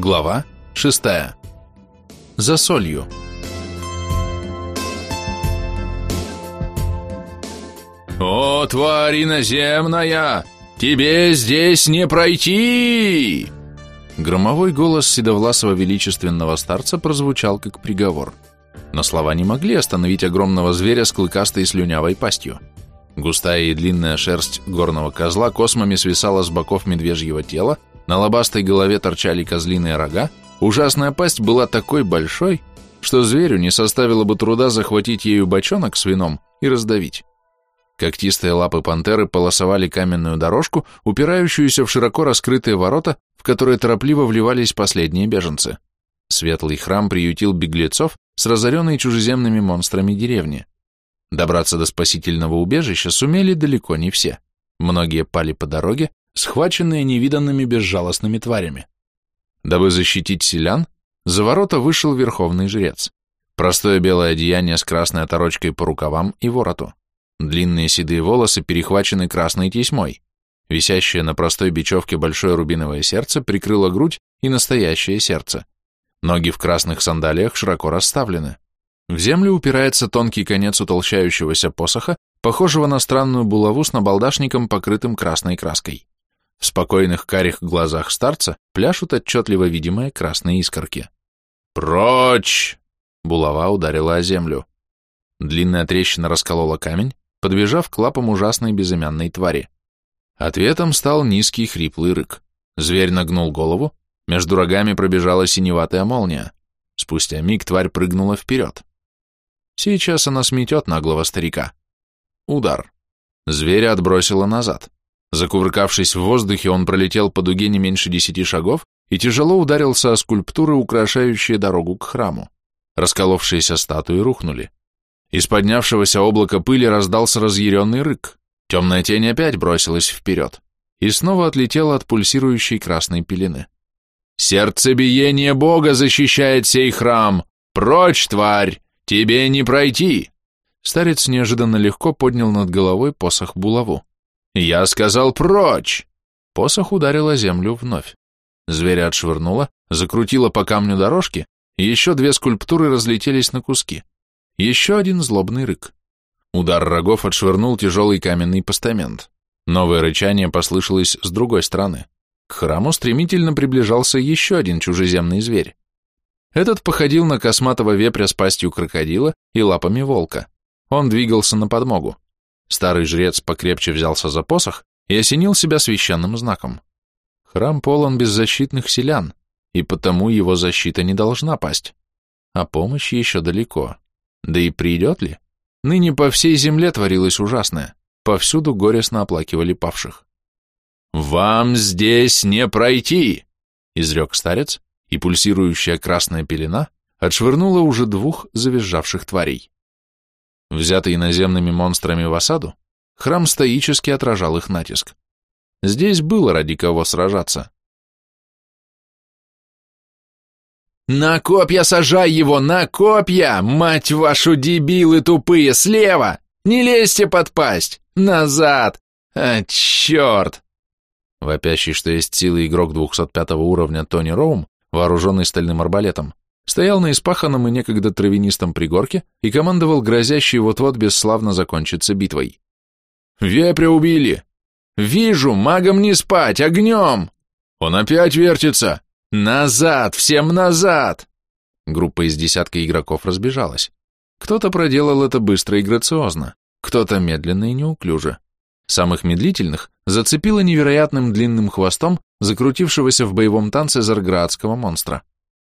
Глава 6. За солью. «О, тварь иноземная! Тебе здесь не пройти!» Громовой голос седовласого величественного старца прозвучал как приговор. Но слова не могли остановить огромного зверя с клыкастой слюнявой пастью. Густая и длинная шерсть горного козла космами свисала с боков медвежьего тела, на лобастой голове торчали козлиные рога, ужасная пасть была такой большой, что зверю не составило бы труда захватить ею бочонок с вином и раздавить. Когтистые лапы пантеры полосовали каменную дорожку, упирающуюся в широко раскрытые ворота, в которые торопливо вливались последние беженцы. Светлый храм приютил беглецов с разоренной чужеземными монстрами деревни. Добраться до спасительного убежища сумели далеко не все. Многие пали по дороге, схваченные невиданными безжалостными тварями. Дабы защитить селян, за ворота вышел верховный жрец. Простое белое одеяние с красной оторочкой по рукавам и вороту. Длинные седые волосы перехвачены красной тесьмой. Висящее на простой бечевке большое рубиновое сердце прикрыло грудь и настоящее сердце. Ноги в красных сандалиях широко расставлены. В землю упирается тонкий конец утолщающегося посоха, похожего на странную булаву с набалдашником, покрытым красной краской. В спокойных карих глазах старца пляшут отчетливо видимые красные искорки. «Прочь!» Булава ударила о землю. Длинная трещина расколола камень, подбежав к лапам ужасной безымянной твари. Ответом стал низкий хриплый рык. Зверь нагнул голову, между рогами пробежала синеватая молния. Спустя миг тварь прыгнула вперед. Сейчас она сметет наглого старика. Удар. Зверя отбросило назад. Закувыркавшись в воздухе, он пролетел по дуге не меньше десяти шагов и тяжело ударился о скульптуры, украшающие дорогу к храму. Расколовшиеся статуи рухнули. Из поднявшегося облака пыли раздался разъяренный рык. Темная тень опять бросилась вперед и снова отлетела от пульсирующей красной пелены. «Сердцебиение Бога защищает сей храм! Прочь, тварь! Тебе не пройти!» Старец неожиданно легко поднял над головой посох булаву. «Я сказал прочь!» Посох ударил о землю вновь. Зверя отшвырнуло, закрутило по камню дорожки, еще две скульптуры разлетелись на куски. Еще один злобный рык. Удар рогов отшвырнул тяжелый каменный постамент. Новое рычание послышалось с другой стороны. К храму стремительно приближался еще один чужеземный зверь. Этот походил на косматого вепря с пастью крокодила и лапами волка. Он двигался на подмогу. Старый жрец покрепче взялся за посох и осенил себя священным знаком. Храм полон беззащитных селян, и потому его защита не должна пасть. А помощь еще далеко. Да и придет ли? Ныне по всей земле творилось ужасное. Повсюду горестно оплакивали павших. «Вам здесь не пройти!» — изрек старец, и пульсирующая красная пелена отшвырнула уже двух завизжавших тварей. Взятый наземными монстрами в осаду, храм стоически отражал их натиск. Здесь было ради кого сражаться. «На копья сажай его, на копья! Мать вашу, дебилы тупые, слева! Не лезьте под пасть! Назад! А, черт!» Вопящий, что есть силы игрок 205 уровня Тони Роум, вооруженный стальным арбалетом, стоял на испаханном и некогда травянистом пригорке и командовал грозящей вот-вот бесславно закончиться битвой. «Вепря убили! Вижу, магам не спать, огнем! Он опять вертится! «Назад! Всем назад!» Группа из десятка игроков разбежалась. Кто-то проделал это быстро и грациозно, кто-то медленно и неуклюже. Самых медлительных зацепило невероятным длинным хвостом закрутившегося в боевом танце зарградского монстра.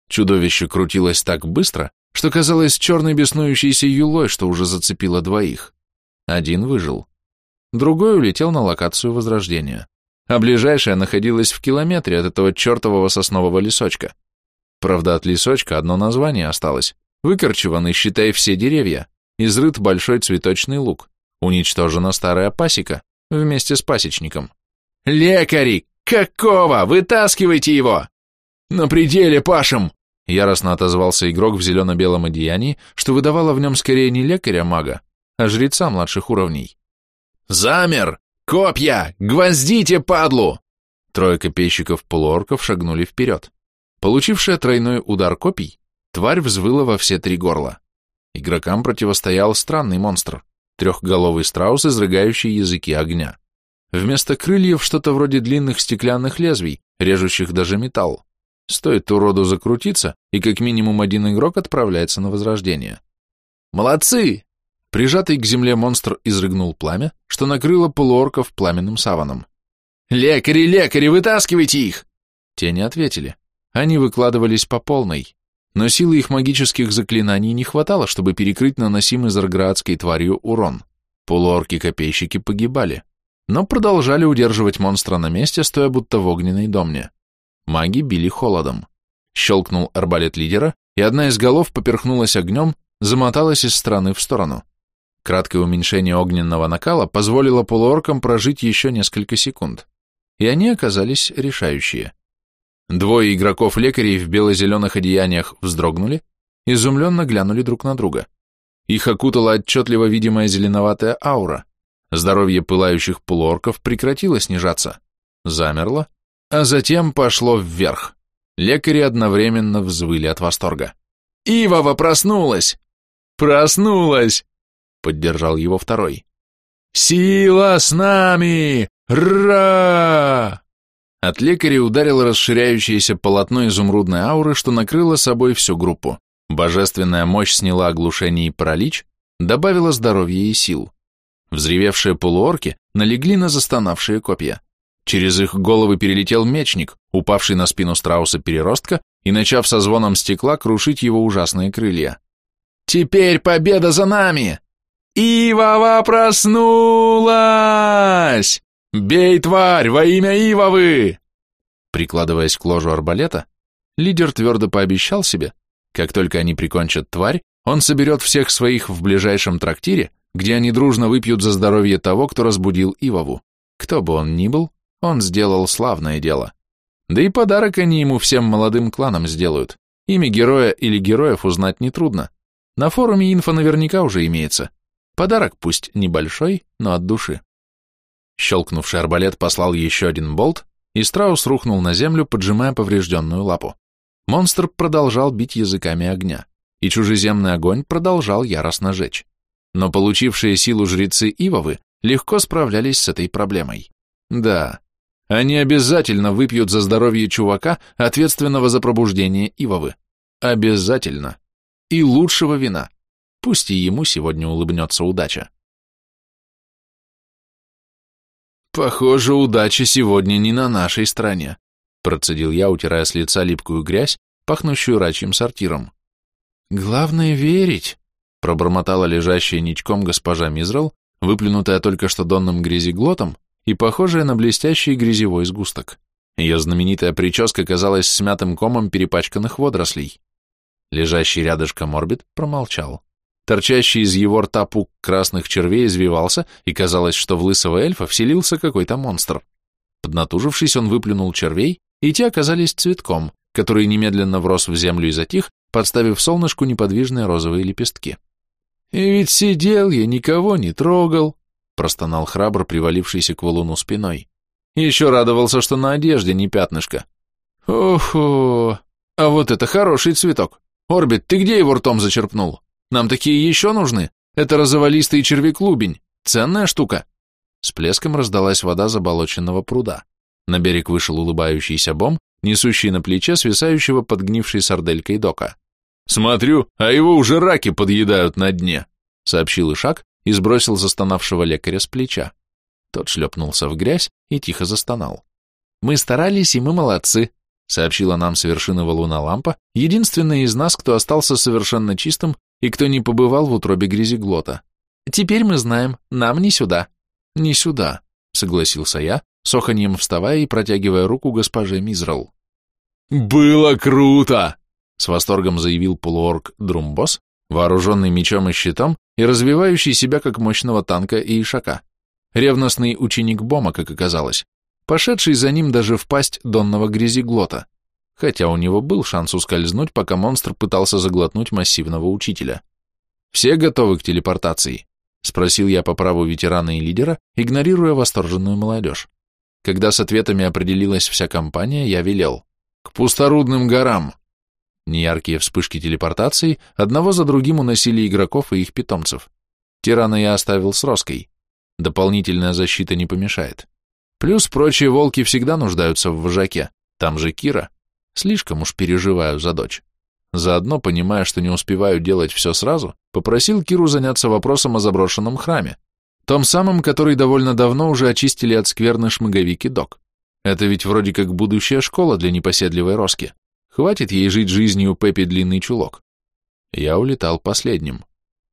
Чудовище крутилось так быстро, что казалось черной беснующейся юлой, что уже зацепило двоих. Один выжил. Другой улетел на локацию Возрождения а ближайшая находилась в километре от этого чертового соснового лесочка. Правда, от лесочка одно название осталось. Выкорчеваны, считай, все деревья, изрыт большой цветочный луг, уничтожена старая пасека вместе с пасечником. «Лекари! Какого? Вытаскивайте его!» «На пределе пашем!» Яростно отозвался игрок в зелено-белом одеянии, что выдавало в нем скорее не лекаря-мага, а жреца младших уровней. «Замер! «Копья! Гвоздите, падлу!» Трое копейщиков-полуорков шагнули вперед. Получившая тройной удар копий, тварь взвыла во все три горла. Игрокам противостоял странный монстр, трехголовый страус, изрыгающий языки огня. Вместо крыльев что-то вроде длинных стеклянных лезвий, режущих даже металл. Стоит уроду закрутиться, и как минимум один игрок отправляется на возрождение. «Молодцы!» Прижатый к земле монстр изрыгнул пламя, что накрыло полуорков пламенным саваном. «Лекари, лекари, вытаскивайте их!» Те не ответили. Они выкладывались по полной, но силы их магических заклинаний не хватало, чтобы перекрыть наносимый зарградской тварью урон. Полуорки-копейщики погибали, но продолжали удерживать монстра на месте, стоя будто в огненной домне. Маги били холодом. Щелкнул арбалет лидера, и одна из голов поперхнулась огнем, замоталась из стороны в сторону. Краткое уменьшение огненного накала позволило полуоркам прожить еще несколько секунд, и они оказались решающие. Двое игроков-лекарей в бело-зеленых одеяниях вздрогнули, изумленно глянули друг на друга. Их окутала отчетливо видимая зеленоватая аура. Здоровье пылающих полуорков прекратило снижаться, замерло, а затем пошло вверх. Лекари одновременно взвыли от восторга. «Ивова проснулась!» «Проснулась!» — поддержал его второй. «Сила с нами! Ра!» От лекаря ударило расширяющееся полотно изумрудной ауры, что накрыло собой всю группу. Божественная мощь сняла оглушение и паралич, добавила здоровья и сил. Взревевшие полуорки налегли на застонавшие копья. Через их головы перелетел мечник, упавший на спину страуса переростка и начав со звоном стекла крушить его ужасные крылья. «Теперь победа за нами!» «Ивова проснулась! Бей, тварь, во имя Ивовы!» Прикладываясь к ложу арбалета, лидер твердо пообещал себе, как только они прикончат тварь, он соберет всех своих в ближайшем трактире, где они дружно выпьют за здоровье того, кто разбудил Ивову. Кто бы он ни был, он сделал славное дело. Да и подарок они ему всем молодым кланам сделают. Имя героя или героев узнать нетрудно. На форуме инфа наверняка уже имеется. Подарок пусть небольшой, но от души. Щелкнувший арбалет послал еще один болт, и страус рухнул на землю, поджимая поврежденную лапу. Монстр продолжал бить языками огня, и чужеземный огонь продолжал яростно жечь. Но получившие силу жрецы Ивовы легко справлялись с этой проблемой. Да, они обязательно выпьют за здоровье чувака, ответственного за пробуждение Ивовы. Обязательно. И лучшего вина. Пусть и ему сегодня улыбнется удача. Похоже, удача сегодня не на нашей стороне, процедил я, утирая с лица липкую грязь, пахнущую рачьим сортиром. Главное верить, пробормотала лежащая ничком госпожа Мизрал, выплюнутая только что донным грязиглотом и похожая на блестящий грязевой сгусток. Ее знаменитая прическа казалась смятым комом перепачканных водорослей. Лежащий рядышком орбит промолчал. Торчащий из его рта пук красных червей извивался, и казалось, что в лысого эльфа вселился какой-то монстр. Поднатужившись, он выплюнул червей, и те оказались цветком, который немедленно врос в землю и затих, подставив солнышку неподвижные розовые лепестки. «И ведь сидел я, никого не трогал», — простонал храбр, привалившийся к валуну спиной. «Еще радовался, что на одежде не пятнышко». «Охо! А вот это хороший цветок! Орбит, ты где его ртом зачерпнул?» Нам такие еще нужны. Это розоволистый червяк-лубень. Ценная штука. С плеском раздалась вода заболоченного пруда. На берег вышел улыбающийся бом, несущий на плече свисающего подгнившей сарделькой дока. «Смотрю, а его уже раки подъедают на дне», — сообщил Ишак и сбросил застонавшего лекаря с плеча. Тот шлепнулся в грязь и тихо застонал. «Мы старались, и мы молодцы», — сообщила нам с вершины валуна лампа, единственная из нас, кто остался совершенно чистым и кто не побывал в утробе грязеглота. Теперь мы знаем, нам не сюда. Не сюда, согласился я, с вставая и протягивая руку госпоже Мизрал. «Было круто!» — с восторгом заявил полуорг Друмбос, вооруженный мечом и щитом и развивающий себя как мощного танка и ишака. Ревностный ученик Бома, как оказалось, пошедший за ним даже в пасть донного грязеглота хотя у него был шанс ускользнуть, пока монстр пытался заглотнуть массивного учителя. «Все готовы к телепортации?» — спросил я по праву ветерана и лидера, игнорируя восторженную молодежь. Когда с ответами определилась вся компания, я велел. К пусторудным горам. Неяркие вспышки телепортации одного за другим уносили игроков и их питомцев. Тирана я оставил с Роской. Дополнительная защита не помешает. Плюс прочие волки всегда нуждаются в вожаке. Там же Кира. Слишком уж переживаю за дочь. Заодно, понимая, что не успеваю делать все сразу, попросил Киру заняться вопросом о заброшенном храме, том самом, который довольно давно уже очистили от скверны шмыговики док. Это ведь вроде как будущая школа для непоседливой Роски. Хватит ей жить жизнью Пеппи длинный чулок. Я улетал последним.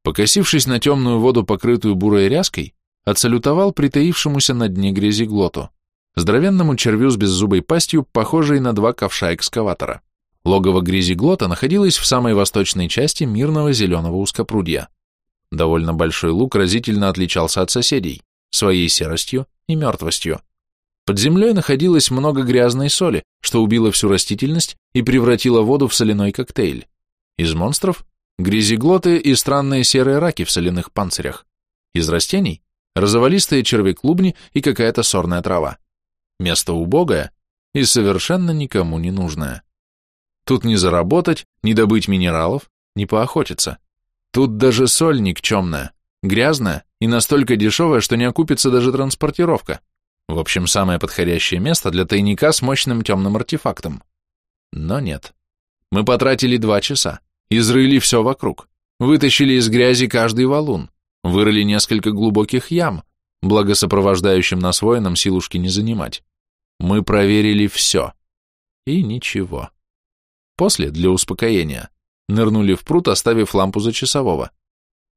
Покосившись на темную воду, покрытую бурой ряской, отсалютовал притаившемуся на дне грязи глоту, здоровенному червю с беззубой пастью, похожей на два ковша экскаватора. Логово грязиглота находилось в самой восточной части мирного зеленого узкопрудья. Довольно большой луг разительно отличался от соседей, своей серостью и мертвостью. Под землей находилось много грязной соли, что убило всю растительность и превратило воду в соляной коктейль. Из монстров – грязиглоты и странные серые раки в соляных панцирях. Из растений – розоволистые червеклубни и какая-то сорная трава. Место убогое и совершенно никому не нужное. Тут не заработать, не добыть минералов, не поохотиться. Тут даже соль никчемная, грязная и настолько дешевая, что не окупится даже транспортировка. В общем, самое подходящее место для тайника с мощным темным артефактом. Но нет. Мы потратили два часа, изрыли все вокруг, вытащили из грязи каждый валун, вырыли несколько глубоких ям, благо сопровождающим нас воинам силушки не занимать. Мы проверили все. И ничего. После, для успокоения, нырнули в пруд, оставив лампу за часового.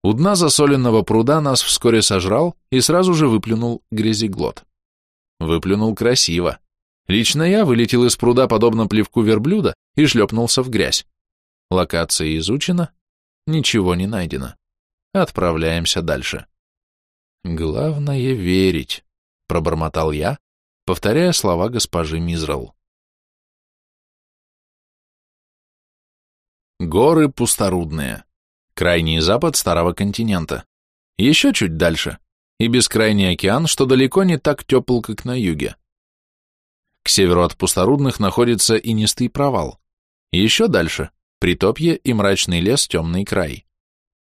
У дна засоленного пруда нас вскоре сожрал и сразу же выплюнул грязеглот. Выплюнул красиво. Лично я вылетел из пруда подобно плевку верблюда и шлепнулся в грязь. Локация изучена, ничего не найдено. Отправляемся дальше. Главное верить, пробормотал я, повторяя слова госпожи Мизрал. Горы пусторудные. Крайний запад старого континента. Еще чуть дальше. И бескрайний океан, что далеко не так тепл, как на юге. К северу от пусторудных находится инистый провал. Еще дальше – притопье и мрачный лес темный край.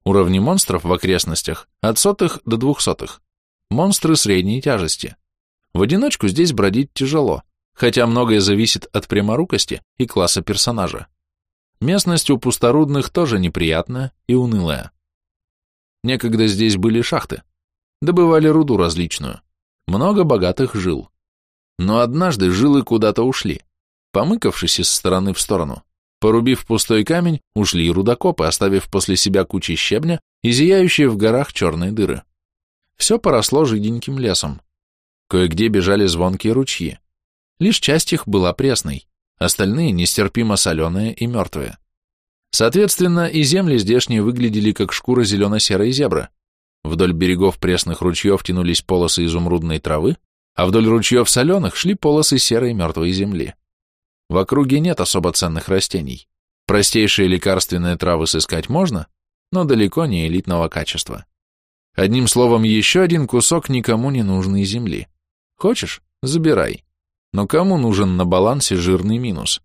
Уровни монстров в окрестностях от сотых до двухсотых. Монстры средней тяжести. В одиночку здесь бродить тяжело, хотя многое зависит от пряморукости и класса персонажа. Местность у пусторудных тоже неприятная и унылая. Некогда здесь были шахты. Добывали руду различную. Много богатых жил. Но однажды жилы куда-то ушли, помыкавшись из стороны в сторону. Порубив пустой камень, ушли и рудокопы, оставив после себя кучи щебня и зияющие в горах черные дыры. Все поросло жиденьким лесом. Кое-где бежали звонкие ручьи. Лишь часть их была пресной остальные нестерпимо соленые и мертвые. Соответственно, и земли здешние выглядели как шкура зелено-серой зебры. Вдоль берегов пресных ручьев тянулись полосы изумрудной травы, а вдоль ручьев соленых шли полосы серой мертвой земли. В округе нет особо ценных растений. Простейшие лекарственные травы сыскать можно, но далеко не элитного качества. Одним словом, еще один кусок никому не нужной земли. Хочешь – забирай. Но кому нужен на балансе жирный минус?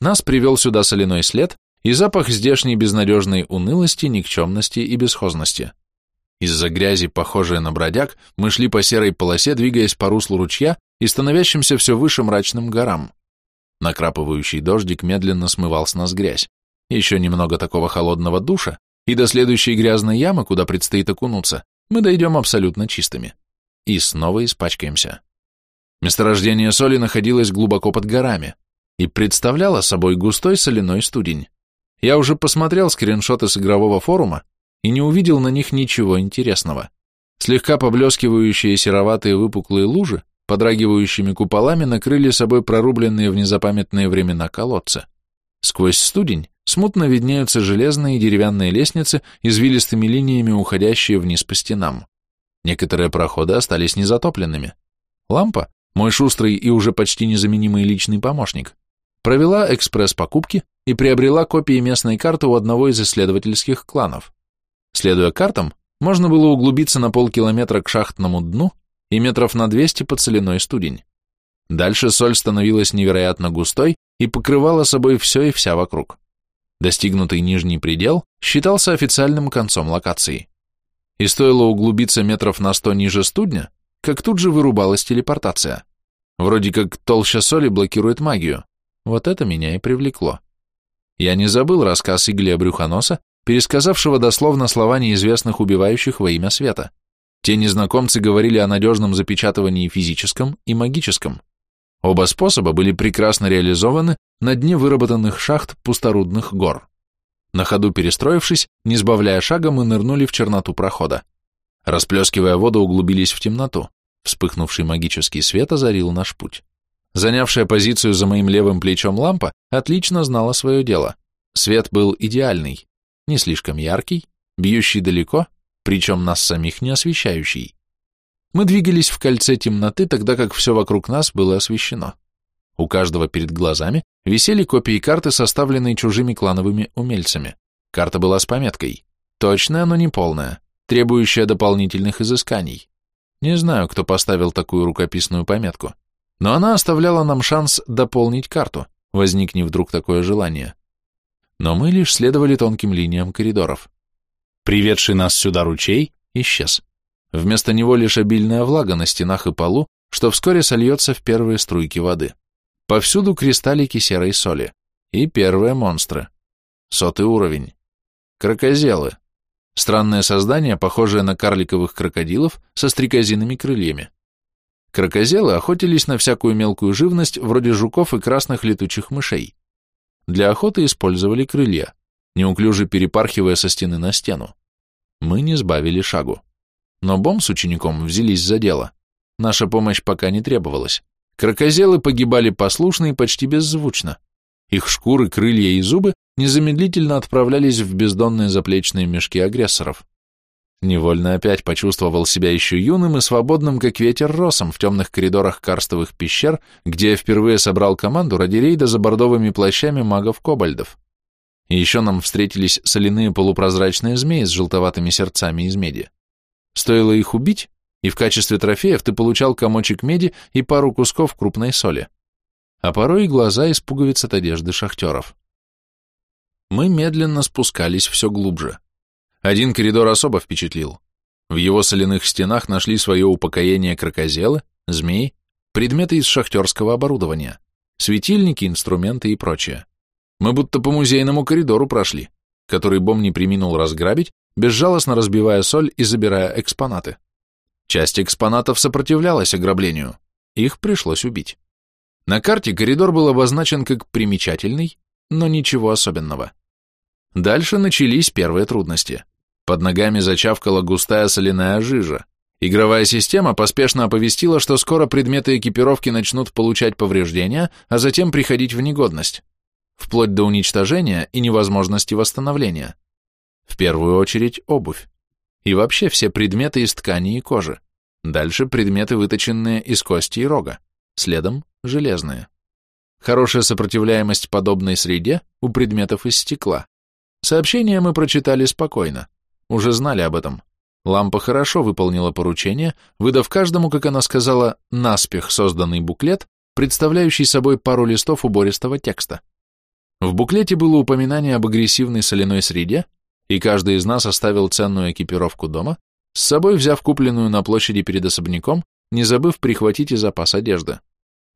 Нас привел сюда соляной след и запах здешней безнадежной унылости, никчемности и бесхозности. Из-за грязи, похожей на бродяг, мы шли по серой полосе, двигаясь по руслу ручья и становящимся все выше мрачным горам. Накрапывающий дождик медленно смывал с нас грязь. Еще немного такого холодного душа, и до следующей грязной ямы, куда предстоит окунуться, мы дойдем абсолютно чистыми. И снова испачкаемся. Месторождение соли находилось глубоко под горами и представляло собой густой соляной студень. Я уже посмотрел скриншоты с игрового форума и не увидел на них ничего интересного. Слегка поблескивающие сероватые выпуклые лужи, подрагивающими куполами накрыли собой прорубленные в незапамятные времена колодцы. Сквозь студень смутно виднеются железные и деревянные лестницы, извилистыми линиями уходящие вниз по стенам. Некоторые проходы остались незатопленными. Лампа, мой шустрый и уже почти незаменимый личный помощник, провела экспресс-покупки и приобрела копии местной карты у одного из исследовательских кланов. Следуя картам, можно было углубиться на полкилометра к шахтному дну и метров на 200 под соляной студень. Дальше соль становилась невероятно густой и покрывала собой все и вся вокруг. Достигнутый нижний предел считался официальным концом локации. И стоило углубиться метров на сто ниже студня, как тут же вырубалась телепортация. Вроде как толща соли блокирует магию. Вот это меня и привлекло. Я не забыл рассказ Иглия Брюхоноса, пересказавшего дословно слова неизвестных убивающих во имя света. Те незнакомцы говорили о надежном запечатывании физическом и магическом. Оба способа были прекрасно реализованы на дне выработанных шахт пусторудных гор. На ходу перестроившись, не сбавляя шага, мы нырнули в черноту прохода. Расплескивая воду, углубились в темноту. Вспыхнувший магический свет озарил наш путь. Занявшая позицию за моим левым плечом лампа отлично знала свое дело. Свет был идеальный, не слишком яркий, бьющий далеко, причем нас самих не освещающий. Мы двигались в кольце темноты, тогда как все вокруг нас было освещено. У каждого перед глазами висели копии карты, составленные чужими клановыми умельцами. Карта была с пометкой. Точная, но не полная, требующая дополнительных изысканий. Не знаю, кто поставил такую рукописную пометку, но она оставляла нам шанс дополнить карту, возникне вдруг такое желание. Но мы лишь следовали тонким линиям коридоров. Приведший нас сюда ручей исчез. Вместо него лишь обильная влага на стенах и полу, что вскоре сольется в первые струйки воды. Повсюду кристаллики серой соли. И первые монстры. Сотый уровень. Крокозелы. Странное создание, похожее на карликовых крокодилов со стрекозиными крыльями. Крокозелы охотились на всякую мелкую живность, вроде жуков и красных летучих мышей. Для охоты использовали крылья, неуклюже перепархивая со стены на стену. Мы не сбавили шагу. Но Бом с учеником взялись за дело. Наша помощь пока не требовалась. Крокозелы погибали послушно и почти беззвучно. Их шкуры, крылья и зубы незамедлительно отправлялись в бездонные заплечные мешки агрессоров. Невольно опять почувствовал себя еще юным и свободным, как ветер росом в темных коридорах карстовых пещер, где я впервые собрал команду ради рейда за бордовыми плащами магов-кобальдов. И еще нам встретились соляные полупрозрачные змеи с желтоватыми сердцами из меди. Стоило их убить, и в качестве трофеев ты получал комочек меди и пару кусков крупной соли. А порой и глаза из пуговиц от одежды шахтеров. Мы медленно спускались все глубже. Один коридор особо впечатлил. В его соляных стенах нашли свое упокоение крокозелы, змей, предметы из шахтерского оборудования, светильники, инструменты и прочее. Мы будто по музейному коридору прошли, который Бом не приминул разграбить, безжалостно разбивая соль и забирая экспонаты. Часть экспонатов сопротивлялась ограблению, их пришлось убить. На карте коридор был обозначен как примечательный, но ничего особенного. Дальше начались первые трудности. Под ногами зачавкала густая соляная жижа. Игровая система поспешно оповестила, что скоро предметы экипировки начнут получать повреждения, а затем приходить в негодность, вплоть до уничтожения и невозможности восстановления. В первую очередь обувь. И вообще все предметы из ткани и кожи. Дальше предметы, выточенные из кости и рога. Следом железные. Хорошая сопротивляемость подобной среде у предметов из стекла. Сообщение мы прочитали спокойно. Уже знали об этом. Лампа хорошо выполнила поручение, выдав каждому, как она сказала, наспех созданный буклет, представляющий собой пару листов убористого текста. В буклете было упоминание об агрессивной соляной среде, и каждый из нас оставил ценную экипировку дома, с собой взяв купленную на площади перед особняком, не забыв прихватить и запас одежды.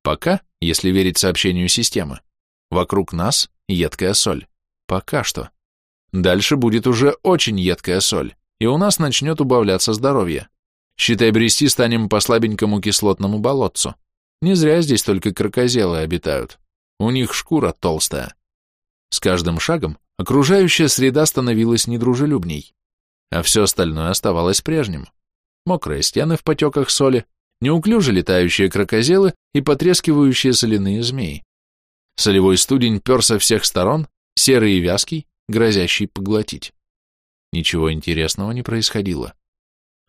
Пока, если верить сообщению системы, вокруг нас едкая соль. Пока что. Дальше будет уже очень едкая соль, и у нас начнет убавляться здоровье. Считай, брести станем по слабенькому кислотному болотцу. Не зря здесь только крокозелы обитают. У них шкура толстая. С каждым шагом окружающая среда становилась недружелюбней, а все остальное оставалось прежним. Мокрые стены в потеках соли, неуклюже летающие крокозелы и потрескивающие соляные змеи. Солевой студень пер со всех сторон, серый и вязкий, грозящий поглотить. Ничего интересного не происходило.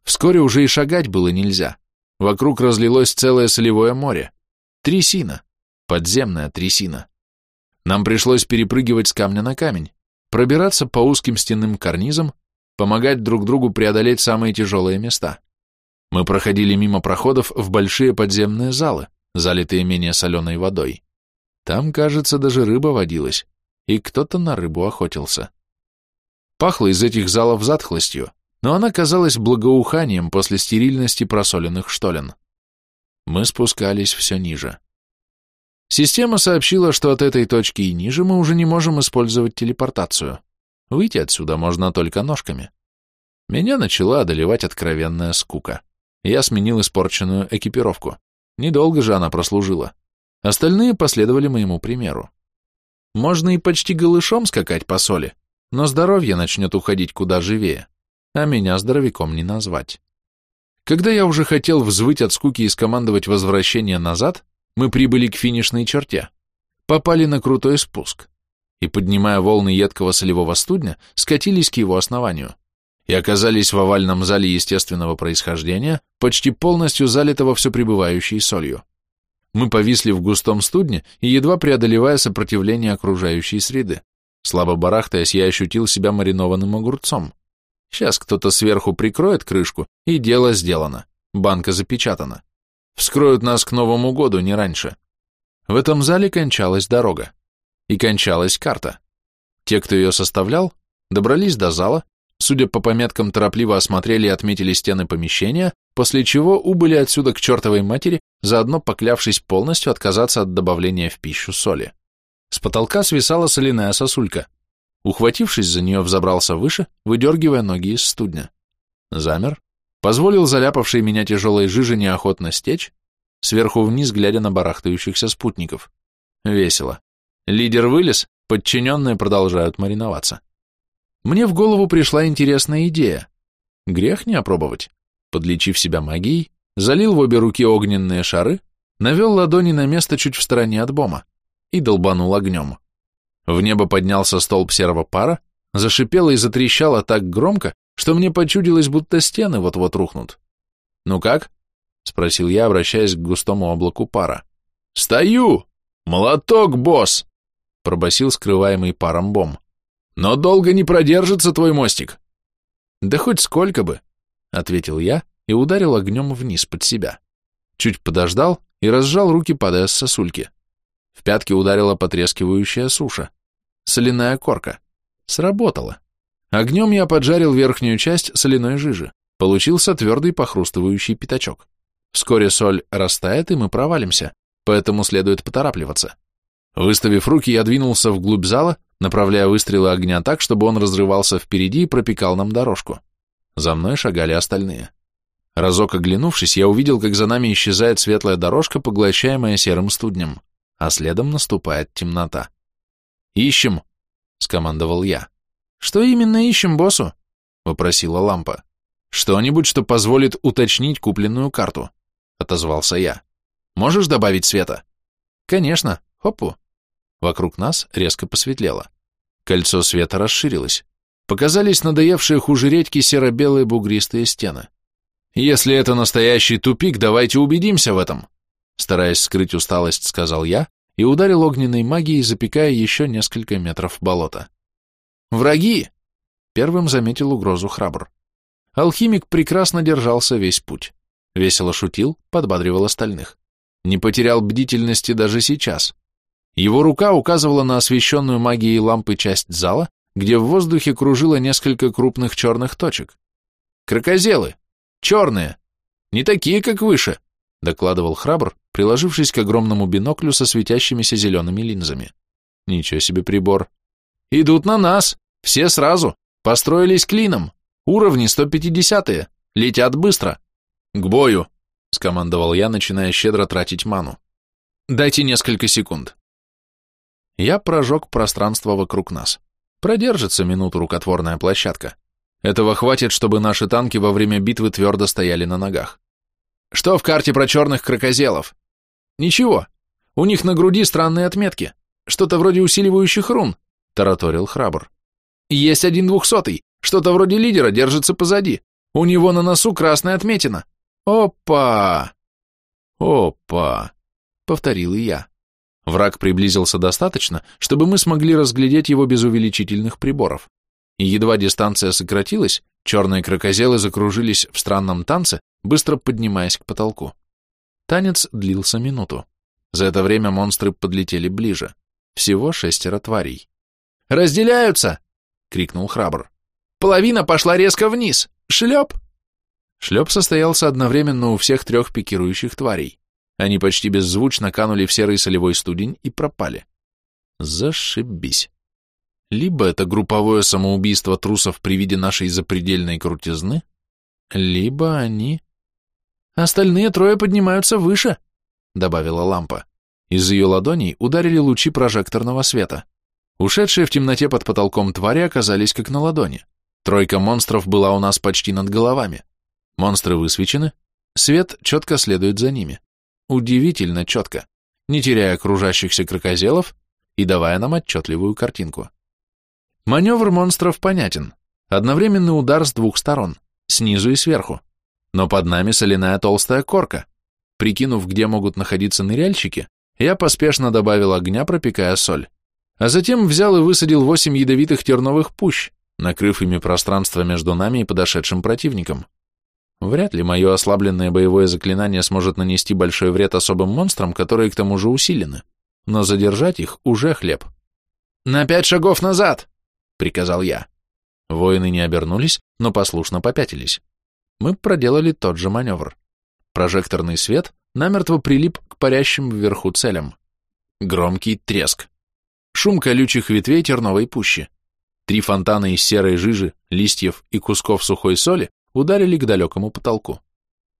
Вскоре уже и шагать было нельзя. Вокруг разлилось целое солевое море. Трясина. Подземная трясина. Нам пришлось перепрыгивать с камня на камень, пробираться по узким стенным карнизам, помогать друг другу преодолеть самые тяжелые места. Мы проходили мимо проходов в большие подземные залы, залитые менее соленой водой. Там, кажется, даже рыба водилась, и кто-то на рыбу охотился. Пахло из этих залов затхлостью, но она казалась благоуханием после стерильности просоленных штолен. Мы спускались все ниже. Система сообщила, что от этой точки и ниже мы уже не можем использовать телепортацию. Выйти отсюда можно только ножками. Меня начала одолевать откровенная скука. Я сменил испорченную экипировку. Недолго же она прослужила. Остальные последовали моему примеру. Можно и почти голышом скакать по соли, но здоровье начнет уходить куда живее, а меня здоровяком не назвать. Когда я уже хотел взвыть от скуки и скомандовать возвращение назад, мы прибыли к финишной черте, попали на крутой спуск и, поднимая волны едкого солевого студня, скатились к его основанию и оказались в овальном зале естественного происхождения, почти полностью залитого все пребывающей солью. Мы повисли в густом студне и едва преодолевая сопротивление окружающей среды. Слабо барахтаясь, я ощутил себя маринованным огурцом. Сейчас кто-то сверху прикроет крышку, и дело сделано. Банка запечатана. Вскроют нас к Новому году, не раньше. В этом зале кончалась дорога. И кончалась карта. Те, кто ее составлял, добрались до зала, судя по пометкам, торопливо осмотрели и отметили стены помещения, после чего убыли отсюда к чертовой матери, заодно поклявшись полностью отказаться от добавления в пищу соли. С потолка свисала соляная сосулька. Ухватившись за нее, взобрался выше, выдергивая ноги из студня. Замер, позволил заляпавшей меня тяжелой жиже неохотно стечь, сверху вниз глядя на барахтающихся спутников. Весело. Лидер вылез, подчиненные продолжают мариноваться. Мне в голову пришла интересная идея. Грех не опробовать. Подлечив себя магией, залил в обе руки огненные шары, навел ладони на место чуть в стороне от бома и долбанул огнем. В небо поднялся столб серого пара, зашипело и затрещало так громко, что мне почудилось, будто стены вот-вот рухнут. «Ну как?» — спросил я, обращаясь к густому облаку пара. «Стою! Молоток, босс!» — пробасил скрываемый паром бом. «Но долго не продержится твой мостик!» «Да хоть сколько бы!» — ответил я и ударил огнем вниз под себя. Чуть подождал и разжал руки, падая с сосульки. В пятки ударила потрескивающая суша. Соляная корка. Сработало. Огнем я поджарил верхнюю часть соляной жижи. Получился твердый похрустывающий пятачок. Вскоре соль растает, и мы провалимся, поэтому следует поторапливаться. Выставив руки, я двинулся вглубь зала, направляя выстрелы огня так, чтобы он разрывался впереди и пропекал нам дорожку. За мной шагали остальные. Разок оглянувшись, я увидел, как за нами исчезает светлая дорожка, поглощаемая серым студнем, а следом наступает темнота. «Ищем!» — скомандовал я. «Что именно ищем, боссу?» — вопросила лампа. «Что-нибудь, что позволит уточнить купленную карту», — отозвался я. «Можешь добавить света?» «Конечно. Хопу». Вокруг нас резко посветлело. Кольцо света расширилось. Показались надоевшие хуже редьки серо-белые бугристые стены. «Если это настоящий тупик, давайте убедимся в этом», стараясь скрыть усталость, сказал я и ударил огненной магией, запекая еще несколько метров болота. «Враги!» — первым заметил угрозу храбр. Алхимик прекрасно держался весь путь. Весело шутил, подбадривал остальных. Не потерял бдительности даже сейчас. Его рука указывала на освещенную магией лампы часть зала, где в воздухе кружило несколько крупных черных точек. «Крокозелы! Черные! Не такие, как выше!» — докладывал храбр, приложившись к огромному биноклю со светящимися зелеными линзами. «Ничего себе прибор! Идут на нас! Все сразу! Построились клином! Уровни 150-е! Летят быстро! К бою!» — скомандовал я, начиная щедро тратить ману. «Дайте несколько секунд». Я прожег пространство вокруг нас. Продержится минуту рукотворная площадка. Этого хватит, чтобы наши танки во время битвы твердо стояли на ногах. Что в карте про черных крокозелов? Ничего. У них на груди странные отметки. Что-то вроде усиливающих рун, тараторил храбр. Есть один двухсотый, что-то вроде лидера, держится позади. У него на носу красная отметина. Опа! Опа! Повторил и я. Враг приблизился достаточно, чтобы мы смогли разглядеть его без увеличительных приборов. И едва дистанция сократилась, черные крокозелы закружились в странном танце, быстро поднимаясь к потолку. Танец длился минуту. За это время монстры подлетели ближе. Всего шестеро тварей. «Разделяются!» — крикнул храбр. «Половина пошла резко вниз! Шлеп!» Шлеп состоялся одновременно у всех трех пикирующих тварей. Они почти беззвучно канули в серый солевой студень и пропали. Зашибись. Либо это групповое самоубийство трусов при виде нашей запредельной крутизны, либо они... Остальные трое поднимаются выше, добавила лампа. Из ее ладоней ударили лучи прожекторного света. Ушедшие в темноте под потолком твари оказались как на ладони. Тройка монстров была у нас почти над головами. Монстры высвечены, свет четко следует за ними. Удивительно четко, не теряя окружающихся крокозелов и давая нам отчетливую картинку. Маневр монстров понятен. Одновременный удар с двух сторон, снизу и сверху. Но под нами соляная толстая корка. Прикинув, где могут находиться ныряльщики, я поспешно добавил огня, пропекая соль. А затем взял и высадил восемь ядовитых терновых пущ, накрыв ими пространство между нами и подошедшим противником. Вряд ли мое ослабленное боевое заклинание сможет нанести большой вред особым монстрам, которые к тому же усилены, но задержать их уже хлеб. «На пять шагов назад!» приказал я. Воины не обернулись, но послушно попятились. Мы проделали тот же маневр. Прожекторный свет намертво прилип к парящим вверху целям. Громкий треск. Шум колючих ветвей терновой пущи. Три фонтана из серой жижи, листьев и кусков сухой соли ударили к далекому потолку.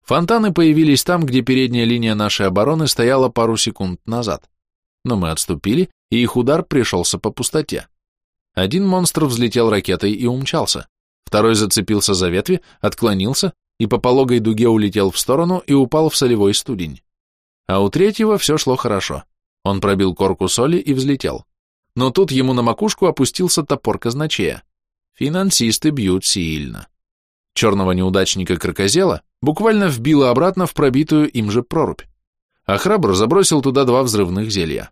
Фонтаны появились там, где передняя линия нашей обороны стояла пару секунд назад. Но мы отступили, и их удар пришелся по пустоте. Один монстр взлетел ракетой и умчался, второй зацепился за ветви, отклонился и по пологой дуге улетел в сторону и упал в солевой студень. А у третьего все шло хорошо. Он пробил корку соли и взлетел. Но тут ему на макушку опустился топор казначея. Финансисты бьют сильно. Черного неудачника крокозела буквально вбило обратно в пробитую им же прорубь. А храбр забросил туда два взрывных зелья.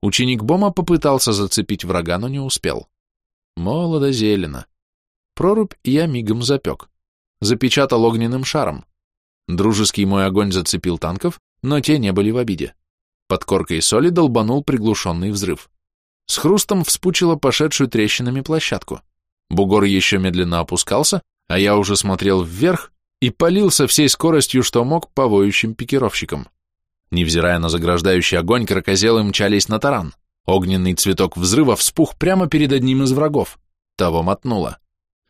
Ученик Бома попытался зацепить врага, но не успел. Молодо-зелено. Прорубь я мигом запек. Запечатал огненным шаром. Дружеский мой огонь зацепил танков, но те не были в обиде. Под коркой соли долбанул приглушенный взрыв. С хрустом вспучило пошедшую трещинами площадку. Бугор еще медленно опускался, а я уже смотрел вверх и палил со всей скоростью, что мог, по воющим пикировщикам. Невзирая на заграждающий огонь, крокозелы мчались на таран. Огненный цветок взрыва вспух прямо перед одним из врагов. Того мотнуло.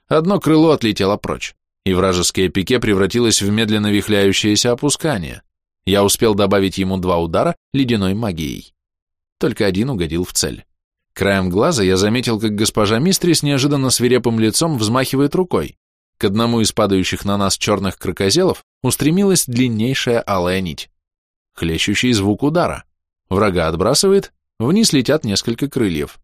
Одно крыло отлетело прочь, и вражеское пике превратилось в медленно вихляющееся опускание. Я успел добавить ему два удара ледяной магией. Только один угодил в цель. Краем глаза я заметил, как госпожа Мистри с неожиданно свирепым лицом взмахивает рукой. К одному из падающих на нас черных крокозелов устремилась длиннейшая алая нить. Хлещущий звук удара. Врага отбрасывает, Вниз летят несколько крыльев.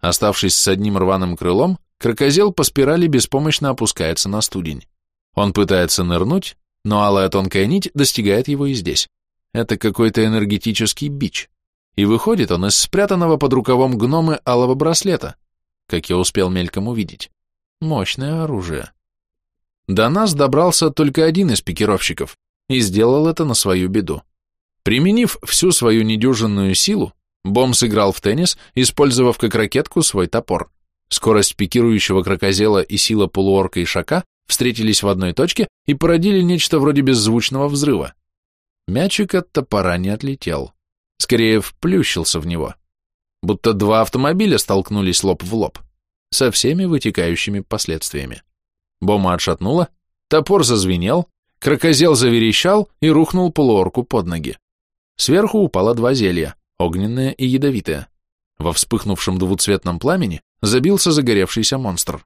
Оставшись с одним рваным крылом, крокозел по спирали беспомощно опускается на студень. Он пытается нырнуть, но алая тонкая нить достигает его и здесь. Это какой-то энергетический бич. И выходит он из спрятанного под рукавом гномы алого браслета, как я успел мельком увидеть. Мощное оружие. До нас добрался только один из пикировщиков и сделал это на свою беду. Применив всю свою недюжинную силу, Бом сыграл в теннис, использовав как ракетку свой топор. Скорость пикирующего крокозела и сила полуорка и шака встретились в одной точке и породили нечто вроде беззвучного взрыва. Мячик от топора не отлетел. Скорее, вплющился в него. Будто два автомобиля столкнулись лоб в лоб, со всеми вытекающими последствиями. Бома отшатнула, топор зазвенел, крокозел заверещал и рухнул полуорку под ноги. Сверху упало два зелья огненное и ядовитое. Во вспыхнувшем двуцветном пламени забился загоревшийся монстр.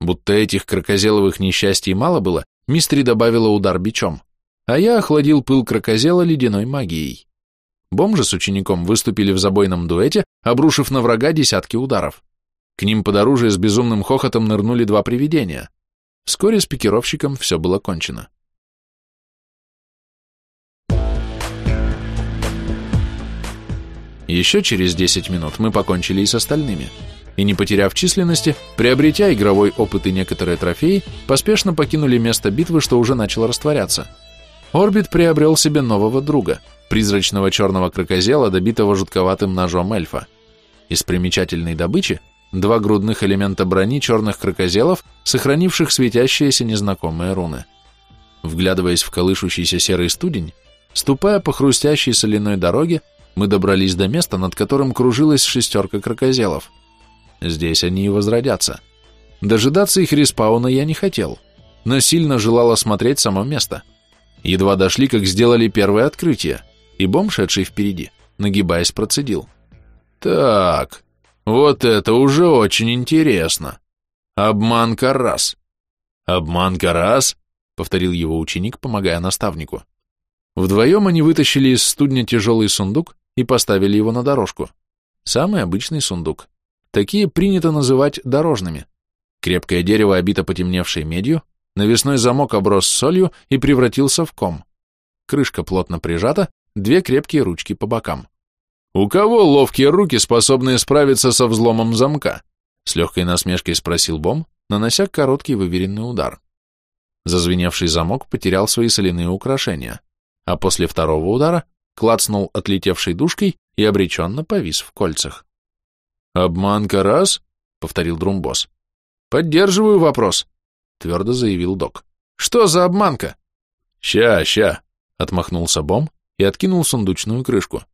Будто этих крокозеловых несчастий мало было, Мистри добавила удар бичом, а я охладил пыл крокозела ледяной магией. Бомжи с учеником выступили в забойном дуэте, обрушив на врага десятки ударов. К ним под оружие с безумным хохотом нырнули два привидения. Вскоре с пикировщиком все было кончено. Еще через 10 минут мы покончили и с остальными, и не потеряв численности, приобретя игровой опыт и некоторые трофеи, поспешно покинули место битвы, что уже начало растворяться. Орбит приобрел себе нового друга, призрачного черного крокозела, добитого жутковатым ножом эльфа. Из примечательной добычи два грудных элемента брони черных крокозелов, сохранивших светящиеся незнакомые руны. Вглядываясь в колышущийся серый студень, ступая по хрустящей соляной дороге, мы добрались до места, над которым кружилась шестерка крокозелов. Здесь они и возродятся. Дожидаться их респауна я не хотел, но сильно желал осмотреть само место. Едва дошли, как сделали первое открытие, и бомб, шедший впереди, нагибаясь, процедил. «Так, вот это уже очень интересно. Обманка раз». «Обманка раз?» — повторил его ученик, помогая наставнику. Вдвоем они вытащили из студня тяжелый сундук и поставили его на дорожку. Самый обычный сундук. Такие принято называть дорожными. Крепкое дерево обито потемневшей медью, навесной замок оброс солью и превратился в ком. Крышка плотно прижата, две крепкие ручки по бокам. «У кого ловкие руки, способные справиться со взломом замка?» С легкой насмешкой спросил Бом, нанося короткий выверенный удар. Зазвеневший замок потерял свои соляные украшения, а после второго удара клацнул отлетевшей душкой и обреченно повис в кольцах. «Обманка раз?» — повторил Друмбос. «Поддерживаю вопрос», — твердо заявил док. «Что за обманка?» «Ща, ща», — отмахнулся Бом и откинул сундучную крышку.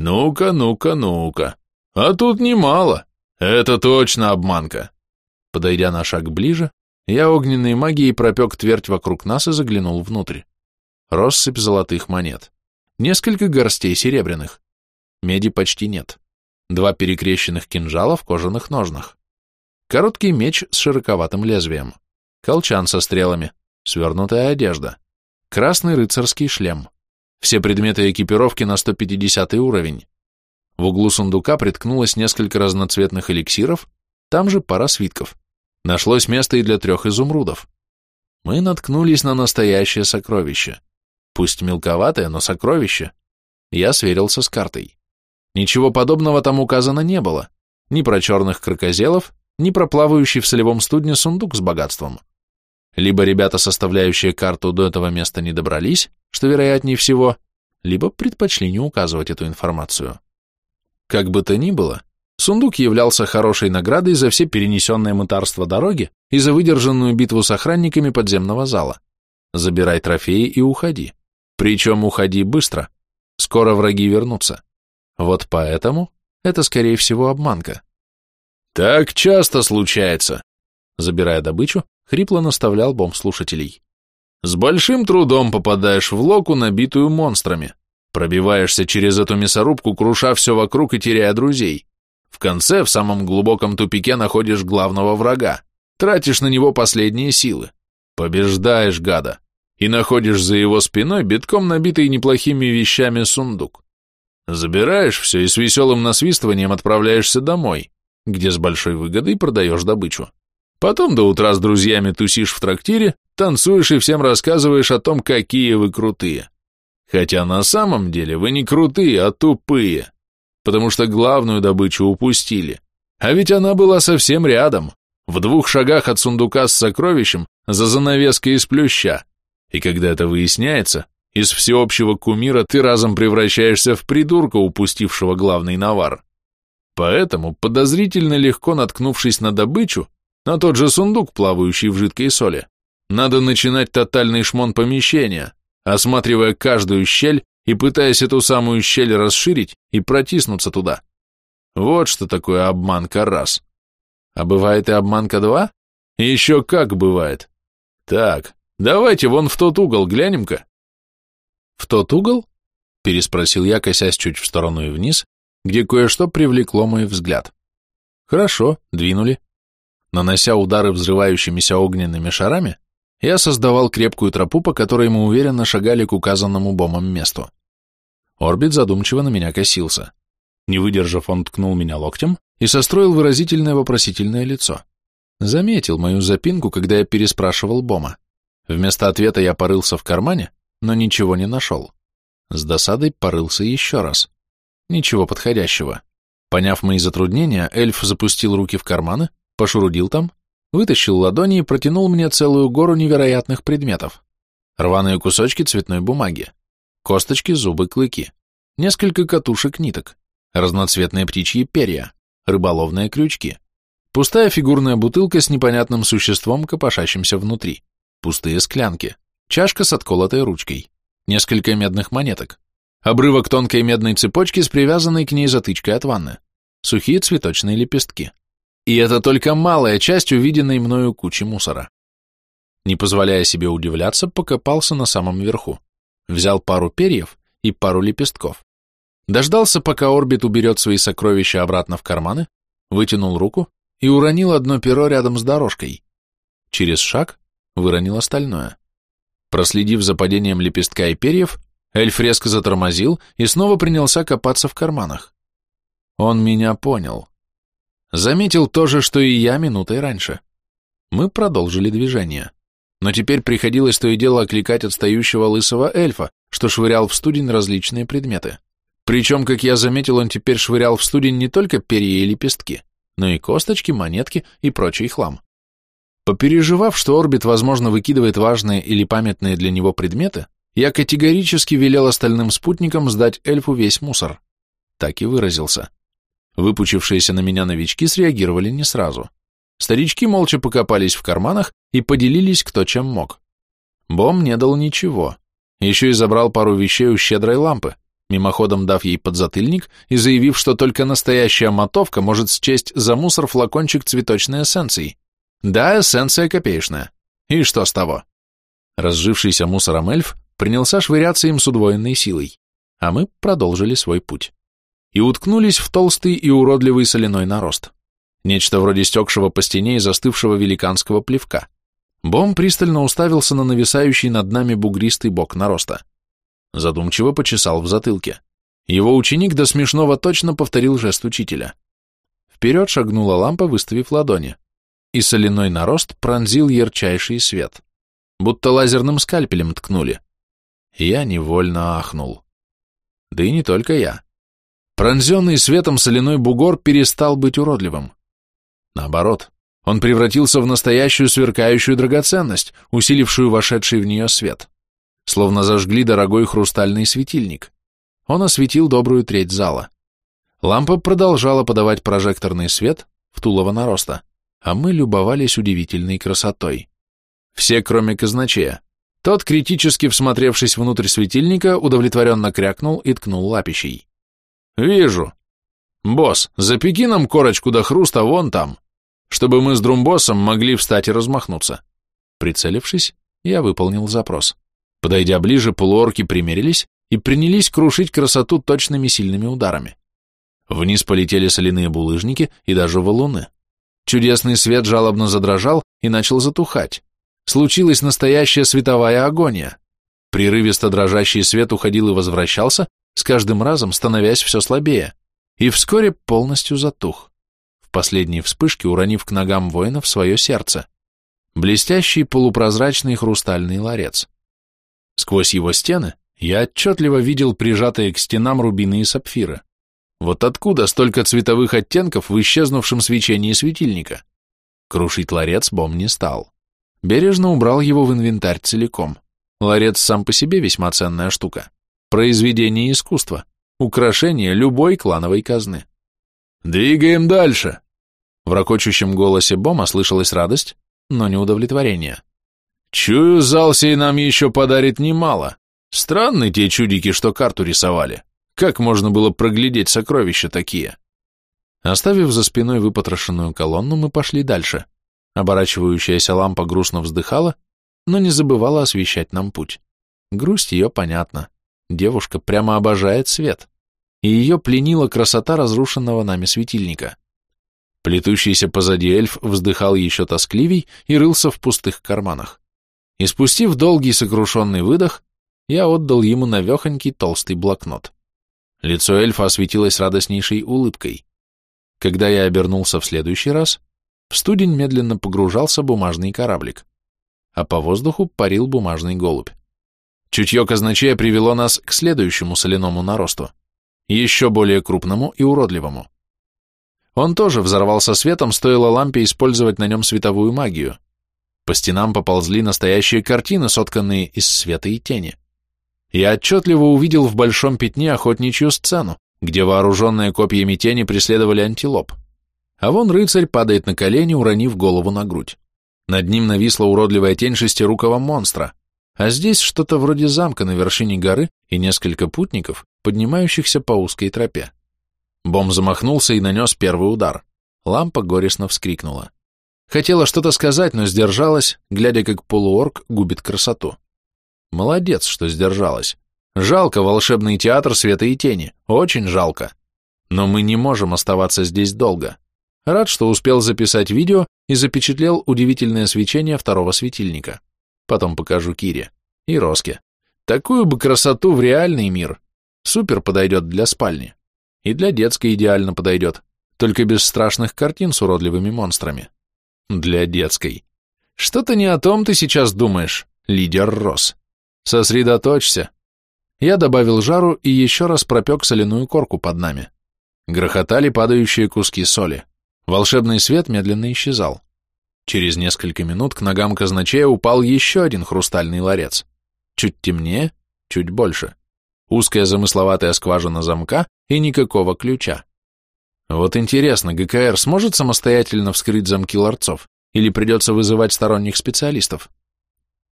«Ну-ка, ну-ка, ну-ка. А тут немало. Это точно обманка». Подойдя на шаг ближе, я огненной магией пропек твердь вокруг нас и заглянул внутрь. Россыпь золотых монет. Несколько горстей серебряных. Меди почти нет. Два перекрещенных кинжала в кожаных ножнах. Короткий меч с широковатым лезвием. Колчан со стрелами. Свернутая одежда. Красный рыцарский шлем. Все предметы экипировки на 150 уровень. В углу сундука приткнулось несколько разноцветных эликсиров, там же пара свитков. Нашлось место и для трех изумрудов. Мы наткнулись на настоящее сокровище. Пусть мелковатое, но сокровище. Я сверился с картой. Ничего подобного там указано не было. Ни про черных крокозелов, ни про плавающий в солевом студне сундук с богатством. Либо ребята, составляющие карту, до этого места не добрались, что вероятнее всего, либо предпочли не указывать эту информацию. Как бы то ни было, сундук являлся хорошей наградой за все перенесенные мытарства дороги и за выдержанную битву с охранниками подземного зала. Забирай трофеи и уходи. Причем уходи быстро. Скоро враги вернутся. Вот поэтому это, скорее всего, обманка. Так часто случается. Забирая добычу, хрипло наставлял бомб слушателей. С большим трудом попадаешь в локу, набитую монстрами. Пробиваешься через эту мясорубку, круша все вокруг и теряя друзей. В конце, в самом глубоком тупике находишь главного врага. Тратишь на него последние силы. Побеждаешь гада и находишь за его спиной битком набитый неплохими вещами сундук. Забираешь все и с веселым насвистыванием отправляешься домой, где с большой выгодой продаешь добычу. Потом до утра с друзьями тусишь в трактире, танцуешь и всем рассказываешь о том, какие вы крутые. Хотя на самом деле вы не крутые, а тупые, потому что главную добычу упустили. А ведь она была совсем рядом, в двух шагах от сундука с сокровищем за занавеской из плюща. И когда это выясняется, из всеобщего кумира ты разом превращаешься в придурка, упустившего главный навар. Поэтому, подозрительно легко наткнувшись на добычу, на тот же сундук, плавающий в жидкой соли, надо начинать тотальный шмон помещения, осматривая каждую щель и пытаясь эту самую щель расширить и протиснуться туда. Вот что такое обманка раз. А бывает и обманка два? еще как бывает. Так, Давайте вон в тот угол глянем-ка. В тот угол? Переспросил я, косясь чуть в сторону и вниз, где кое-что привлекло мой взгляд. Хорошо, двинули. Нанося удары взрывающимися огненными шарами, я создавал крепкую тропу, по которой мы уверенно шагали к указанному бомбам месту. Орбит задумчиво на меня косился. Не выдержав, он ткнул меня локтем и состроил выразительное вопросительное лицо. Заметил мою запинку, когда я переспрашивал Бома. Вместо ответа я порылся в кармане, но ничего не нашел. С досадой порылся еще раз. Ничего подходящего. Поняв мои затруднения, эльф запустил руки в карманы, пошурудил там, вытащил ладони и протянул мне целую гору невероятных предметов. рваные кусочки цветной бумаги, косточки, зубы, клыки, несколько катушек ниток, разноцветные птичьи перья, рыболовные крючки, пустая фигурная бутылка с непонятным существом, копошащимся внутри, пустые склянки, чашка с отколотой ручкой, несколько медных монеток, обрывок тонкой медной цепочки с привязанной к ней затычкой от ванны, сухие цветочные лепестки. И это только малая часть увиденной мною кучи мусора. Не позволяя себе удивляться, покопался на самом верху, взял пару перьев и пару лепестков. Дождался, пока орбит уберет свои сокровища обратно в карманы, вытянул руку и уронил одно перо рядом с дорожкой. Через шаг выронил остальное. Проследив за падением лепестка и перьев, эльф резко затормозил и снова принялся копаться в карманах. Он меня понял. Заметил то же, что и я минутой раньше. Мы продолжили движение. Но теперь приходилось то и дело окликать отстающего лысого эльфа, что швырял в студень различные предметы. Причем, как я заметил, он теперь швырял в студень не только перья и лепестки, но и косточки, монетки и прочий хлам. Попереживав, что орбит, возможно, выкидывает важные или памятные для него предметы, я категорически велел остальным спутникам сдать эльфу весь мусор. Так и выразился. Выпучившиеся на меня новички среагировали не сразу. Старички молча покопались в карманах и поделились кто чем мог. Бом не дал ничего. Еще и забрал пару вещей у щедрой лампы, мимоходом дав ей подзатыльник и заявив, что только настоящая мотовка может счесть за мусор флакончик цветочной эссенции. Да, эссенция копеечная. И что с того? Разжившийся мусором эльф принялся швыряться им с удвоенной силой, а мы продолжили свой путь. И уткнулись в толстый и уродливый соляной нарост. Нечто вроде стекшего по стене и застывшего великанского плевка. Бом пристально уставился на нависающий над нами бугристый бок нароста. Задумчиво почесал в затылке. Его ученик до смешного точно повторил жест учителя. Вперед шагнула лампа, выставив ладони. И соляной нарост пронзил ярчайший свет. Будто лазерным скальпелем ткнули. Я невольно ахнул. Да и не только я. Пронзенный светом соляной бугор перестал быть уродливым. Наоборот, он превратился в настоящую сверкающую драгоценность, усилившую вошедший в нее свет словно зажгли дорогой хрустальный светильник. Он осветил добрую треть зала. Лампа продолжала подавать прожекторный свет в тулово нароста, а мы любовались удивительной красотой. Все, кроме казначея. Тот, критически всмотревшись внутрь светильника, удовлетворенно крякнул и ткнул лапищей. «Вижу. Босс, запеки нам корочку до хруста вон там, чтобы мы с Друмбоссом могли встать и размахнуться». Прицелившись, я выполнил запрос. Подойдя ближе, полуорки примерились и принялись крушить красоту точными сильными ударами. Вниз полетели соляные булыжники и даже валуны. Чудесный свет жалобно задрожал и начал затухать. Случилась настоящая световая агония. Прерывисто дрожащий свет уходил и возвращался, с каждым разом становясь все слабее, и вскоре полностью затух, в последней вспышке уронив к ногам воинов свое сердце. Блестящий полупрозрачный хрустальный ларец. Сквозь его стены я отчетливо видел прижатые к стенам рубины и сапфиры. Вот откуда столько цветовых оттенков в исчезнувшем свечении светильника? Крушить ларец Бом не стал. Бережно убрал его в инвентарь целиком. Ларец сам по себе весьма ценная штука. Произведение искусства. Украшение любой клановой казны. «Двигаем дальше!» В ракочущем голосе Бома слышалась радость, но не удовлетворение. Чую, зал сей нам еще подарит немало. Странны те чудики, что карту рисовали. Как можно было проглядеть сокровища такие? Оставив за спиной выпотрошенную колонну, мы пошли дальше. Оборачивающаяся лампа грустно вздыхала, но не забывала освещать нам путь. Грусть ее понятна. Девушка прямо обожает свет. И ее пленила красота разрушенного нами светильника. Плетущийся позади эльф вздыхал еще тоскливей и рылся в пустых карманах и спустив долгий сокрушенный выдох, я отдал ему навехонький толстый блокнот. Лицо эльфа осветилось радостнейшей улыбкой. Когда я обернулся в следующий раз, в студень медленно погружался бумажный кораблик, а по воздуху парил бумажный голубь. Чутье казначея привело нас к следующему соляному наросту, еще более крупному и уродливому. Он тоже взорвался светом, стоило лампе использовать на нем световую магию, По стенам поползли настоящие картины, сотканные из света и тени. Я отчетливо увидел в большом пятне охотничью сцену, где вооруженные копьями тени преследовали антилоп. А вон рыцарь падает на колени, уронив голову на грудь. Над ним нависла уродливая тень шестирукого монстра, а здесь что-то вроде замка на вершине горы и несколько путников, поднимающихся по узкой тропе. Бом замахнулся и нанес первый удар. Лампа горестно вскрикнула. Хотела что-то сказать, но сдержалась, глядя, как полуорг губит красоту. Молодец, что сдержалась. Жалко волшебный театр света и тени, очень жалко. Но мы не можем оставаться здесь долго. Рад, что успел записать видео и запечатлел удивительное свечение второго светильника. Потом покажу Кире. И Роске. Такую бы красоту в реальный мир. Супер подойдет для спальни. И для детской идеально подойдет. Только без страшных картин с уродливыми монстрами. Для детской. Что-то не о том ты сейчас думаешь, лидер Рос. Сосредоточься. Я добавил жару и еще раз пропек соляную корку под нами. Грохотали падающие куски соли. Волшебный свет медленно исчезал. Через несколько минут к ногам казначея упал еще один хрустальный ларец. Чуть темнее, чуть больше. Узкая замысловатая скважина замка и никакого ключа. Вот интересно, ГКР сможет самостоятельно вскрыть замки ларцов или придется вызывать сторонних специалистов?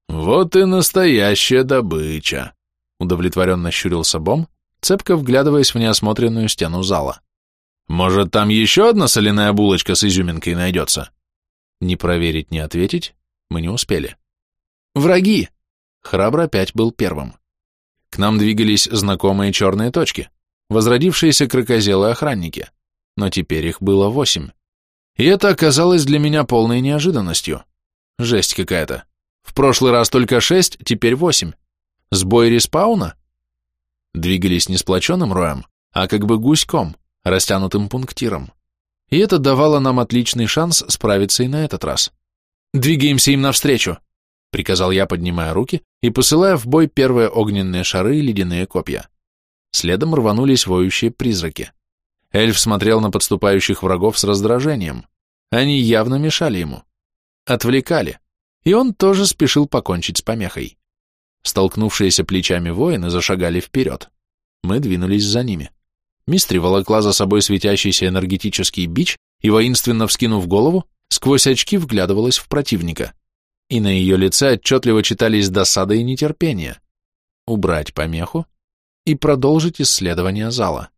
Вот и настоящая добыча, удовлетворенно щурился Бом, цепко вглядываясь в неосмотренную стену зала. Может, там еще одна соляная булочка с изюминкой найдется? Не проверить, не ответить мы не успели. «Враги!» Храбро опять был первым. К нам двигались знакомые черные точки, возродившиеся крокозелы-охранники, но теперь их было восемь. И это оказалось для меня полной неожиданностью. Жесть какая-то. В прошлый раз только шесть, теперь восемь. Сбой респауна? Двигались не сплоченным роем, а как бы гуськом, растянутым пунктиром и это давало нам отличный шанс справиться и на этот раз. «Двигаемся им навстречу!» — приказал я, поднимая руки и посылая в бой первые огненные шары и ледяные копья. Следом рванулись воющие призраки. Эльф смотрел на подступающих врагов с раздражением. Они явно мешали ему. Отвлекали. И он тоже спешил покончить с помехой. Столкнувшиеся плечами воины зашагали вперед. Мы двинулись за ними. Мистри волокла за собой светящийся энергетический бич и, воинственно вскинув голову, сквозь очки вглядывалась в противника. И на ее лице отчетливо читались досада и нетерпение. Убрать помеху и продолжить исследование зала.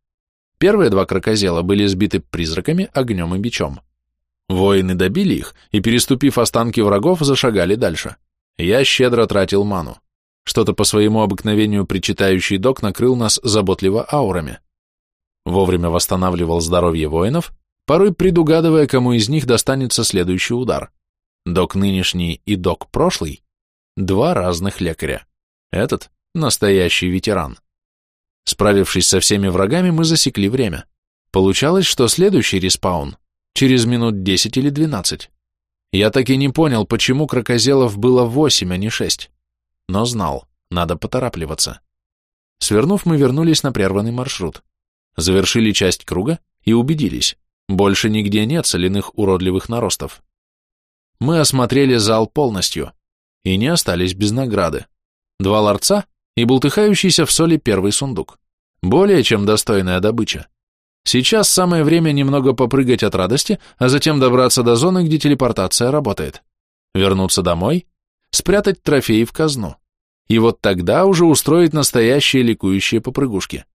Первые два крокозела были сбиты призраками, огнем и бичом. Воины добили их и, переступив останки врагов, зашагали дальше. Я щедро тратил ману. Что-то по своему обыкновению причитающий док накрыл нас заботливо аурами вовремя восстанавливал здоровье воинов, порой предугадывая, кому из них достанется следующий удар. Док нынешний и док прошлый – два разных лекаря. Этот – настоящий ветеран. Справившись со всеми врагами, мы засекли время. Получалось, что следующий респаун – через минут 10 или 12. Я так и не понял, почему крокозелов было 8, а не 6. Но знал, надо поторапливаться. Свернув, мы вернулись на прерванный маршрут завершили часть круга и убедились, больше нигде нет соляных уродливых наростов. Мы осмотрели зал полностью и не остались без награды. Два ларца и бултыхающийся в соли первый сундук. Более чем достойная добыча. Сейчас самое время немного попрыгать от радости, а затем добраться до зоны, где телепортация работает. Вернуться домой, спрятать трофеи в казну. И вот тогда уже устроить настоящие ликующие попрыгушки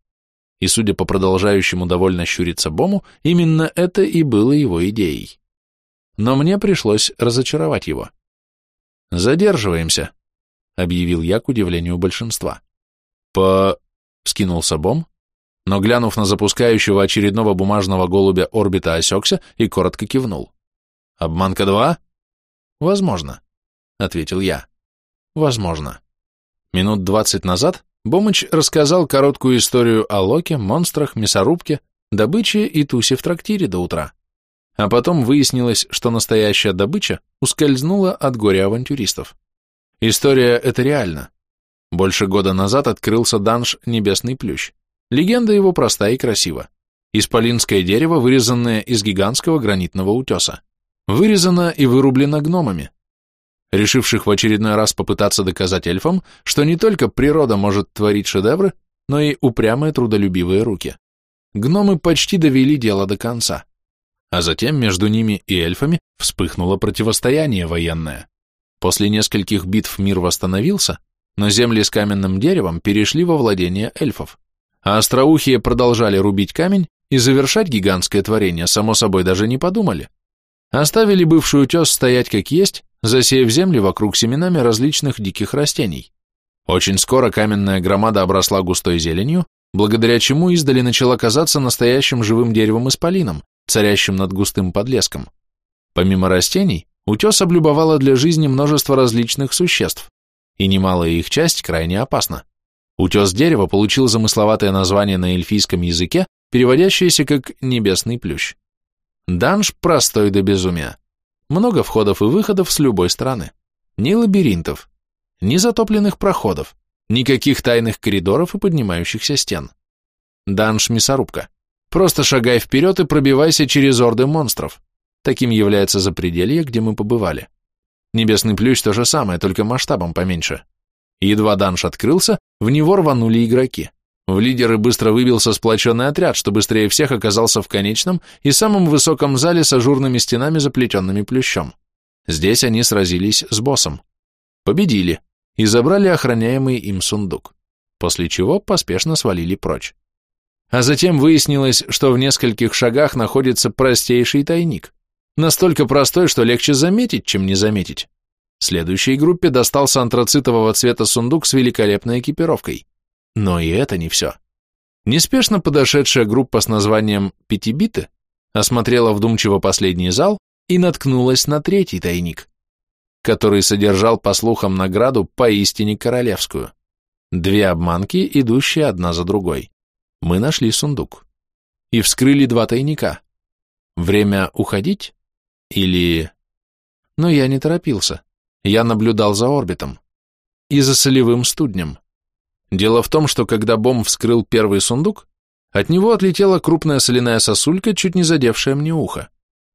и, судя по продолжающему довольно щуриться Бому, именно это и было его идеей. Но мне пришлось разочаровать его. «Задерживаемся», — объявил я к удивлению большинства. «По...» — вскинулся Бом, но, глянув на запускающего очередного бумажного голубя орбита, осекся и коротко кивнул. «Обманка два?» «Возможно», — ответил я. «Возможно». Минут двадцать назад Бомыч рассказал короткую историю о Локе, монстрах, мясорубке, добыче и тусе в трактире до утра. А потом выяснилось, что настоящая добыча ускользнула от горя авантюристов. История эта реальна. Больше года назад открылся данж «Небесный плющ». Легенда его проста и красива. Исполинское дерево, вырезанное из гигантского гранитного утеса. Вырезано и вырублено гномами. Решивших в очередной раз попытаться доказать эльфам, что не только природа может творить шедевры, но и упрямые трудолюбивые руки. Гномы почти довели дело до конца. А затем между ними и эльфами вспыхнуло противостояние военное. После нескольких битв мир восстановился, но земли с каменным деревом перешли во владение эльфов, а остроухие продолжали рубить камень и завершать гигантское творение, само собой, даже не подумали. Оставили бывшую тес стоять как есть, засеяв земли вокруг семенами различных диких растений. Очень скоро каменная громада обросла густой зеленью, благодаря чему издали начала казаться настоящим живым деревом-исполином, царящим над густым подлеском. Помимо растений, утес облюбовала для жизни множество различных существ, и немалая их часть крайне опасна. Утес дерева получил замысловатое название на эльфийском языке, переводящееся как «небесный плющ». Данж простой до безумия. Много входов и выходов с любой стороны. Ни лабиринтов, ни затопленных проходов, никаких тайных коридоров и поднимающихся стен. Данж-мясорубка. Просто шагай вперед и пробивайся через орды монстров. Таким является запределье, где мы побывали. Небесный плющ то же самое, только масштабом поменьше. Едва данж открылся, в него рванули игроки. В лидеры быстро выбился сплоченный отряд, что быстрее всех оказался в конечном и самом высоком зале с ажурными стенами, заплетенными плющом. Здесь они сразились с боссом. Победили и забрали охраняемый им сундук, после чего поспешно свалили прочь. А затем выяснилось, что в нескольких шагах находится простейший тайник. Настолько простой, что легче заметить, чем не заметить. Следующей группе достался антрацитового цвета сундук с великолепной экипировкой. Но и это не все. Неспешно подошедшая группа с названием «Пятибиты» осмотрела вдумчиво последний зал и наткнулась на третий тайник, который содержал, по слухам, награду поистине королевскую. Две обманки, идущие одна за другой мы нашли сундук и вскрыли два тайника. Время уходить? Или... Но я не торопился. Я наблюдал за орбитом. И за солевым студнем. Дело в том, что когда Бом вскрыл первый сундук, от него отлетела крупная соляная сосулька, чуть не задевшая мне ухо.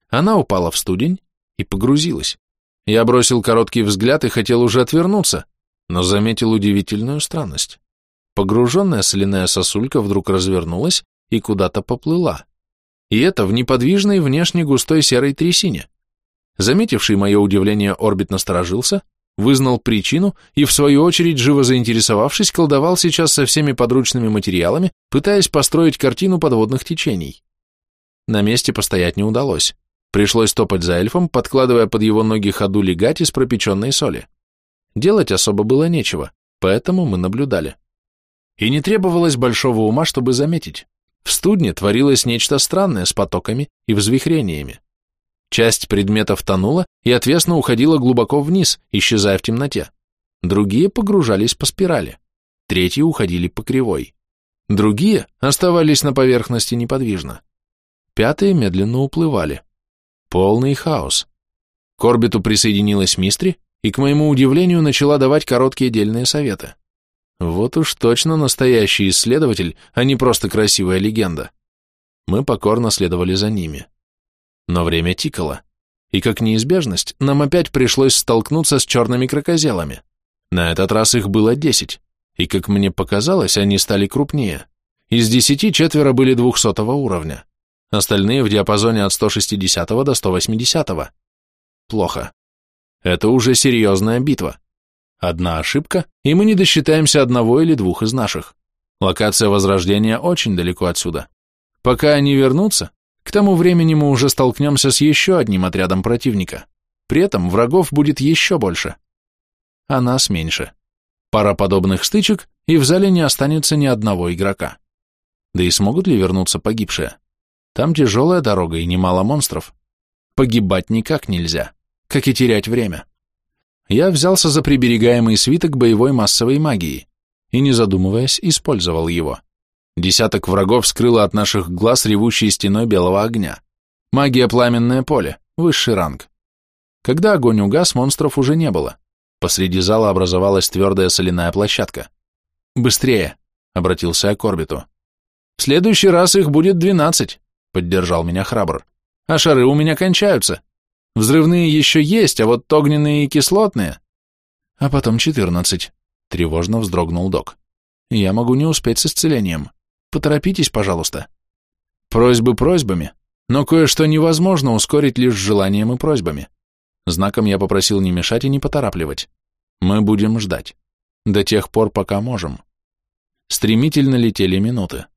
Она упала в студень и погрузилась. Я бросил короткий взгляд и хотел уже отвернуться, но заметил удивительную странность. Погруженная соляная сосулька вдруг развернулась и куда-то поплыла. И это в неподвижной внешне густой серой трясине. Заметивший мое удивление орбит насторожился, вызнал причину и, в свою очередь, живо заинтересовавшись, колдовал сейчас со всеми подручными материалами, пытаясь построить картину подводных течений. На месте постоять не удалось. Пришлось топать за эльфом, подкладывая под его ноги ходу легать из пропеченной соли. Делать особо было нечего, поэтому мы наблюдали. И не требовалось большого ума, чтобы заметить. В студне творилось нечто странное с потоками и взвихрениями. Часть предметов тонула и отвесно уходила глубоко вниз, исчезая в темноте. Другие погружались по спирали. Третьи уходили по кривой. Другие оставались на поверхности неподвижно. Пятые медленно уплывали. Полный хаос. К орбиту присоединилась Мистри и, к моему удивлению, начала давать короткие дельные советы. Вот уж точно настоящий исследователь, а не просто красивая легенда. Мы покорно следовали за ними. Но время тикало, и как неизбежность, нам опять пришлось столкнуться с черными крокозелами. На этот раз их было десять, и, как мне показалось, они стали крупнее. Из десяти четверо были двухсотого уровня, остальные в диапазоне от 160 до 180. Плохо. Это уже серьезная битва. Одна ошибка, и мы не досчитаемся одного или двух из наших. Локация Возрождения очень далеко отсюда. Пока они вернутся, к тому времени мы уже столкнемся с еще одним отрядом противника. При этом врагов будет еще больше. А нас меньше. Пара подобных стычек, и в зале не останется ни одного игрока. Да и смогут ли вернуться погибшие? Там тяжелая дорога и немало монстров. Погибать никак нельзя, как и терять время я взялся за приберегаемый свиток боевой массовой магии и, не задумываясь, использовал его. Десяток врагов скрыло от наших глаз ревущей стеной белого огня. Магия пламенное поле, высший ранг. Когда огонь угас, монстров уже не было. Посреди зала образовалась твердая соляная площадка. «Быстрее!» — обратился я к орбиту. «В следующий раз их будет двенадцать», — поддержал меня храбр. «А шары у меня кончаются. Взрывные еще есть, а вот огненные и кислотные. А потом четырнадцать. Тревожно вздрогнул док. Я могу не успеть с исцелением. Поторопитесь, пожалуйста. Просьбы просьбами, но кое-что невозможно ускорить лишь желанием и просьбами. Знаком я попросил не мешать и не поторапливать. Мы будем ждать. До тех пор, пока можем. Стремительно летели минуты.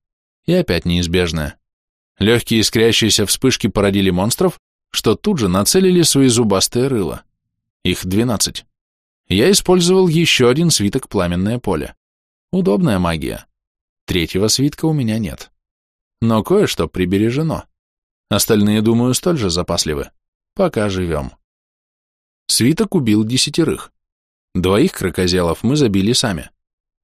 И опять неизбежное. Легкие искрящиеся вспышки породили монстров, что тут же нацелили свои зубастые рыла. Их двенадцать. Я использовал еще один свиток пламенное поле. Удобная магия. Третьего свитка у меня нет. Но кое-что прибережено. Остальные, думаю, столь же запасливы. Пока живем. Свиток убил десятерых. Двоих крокозелов мы забили сами.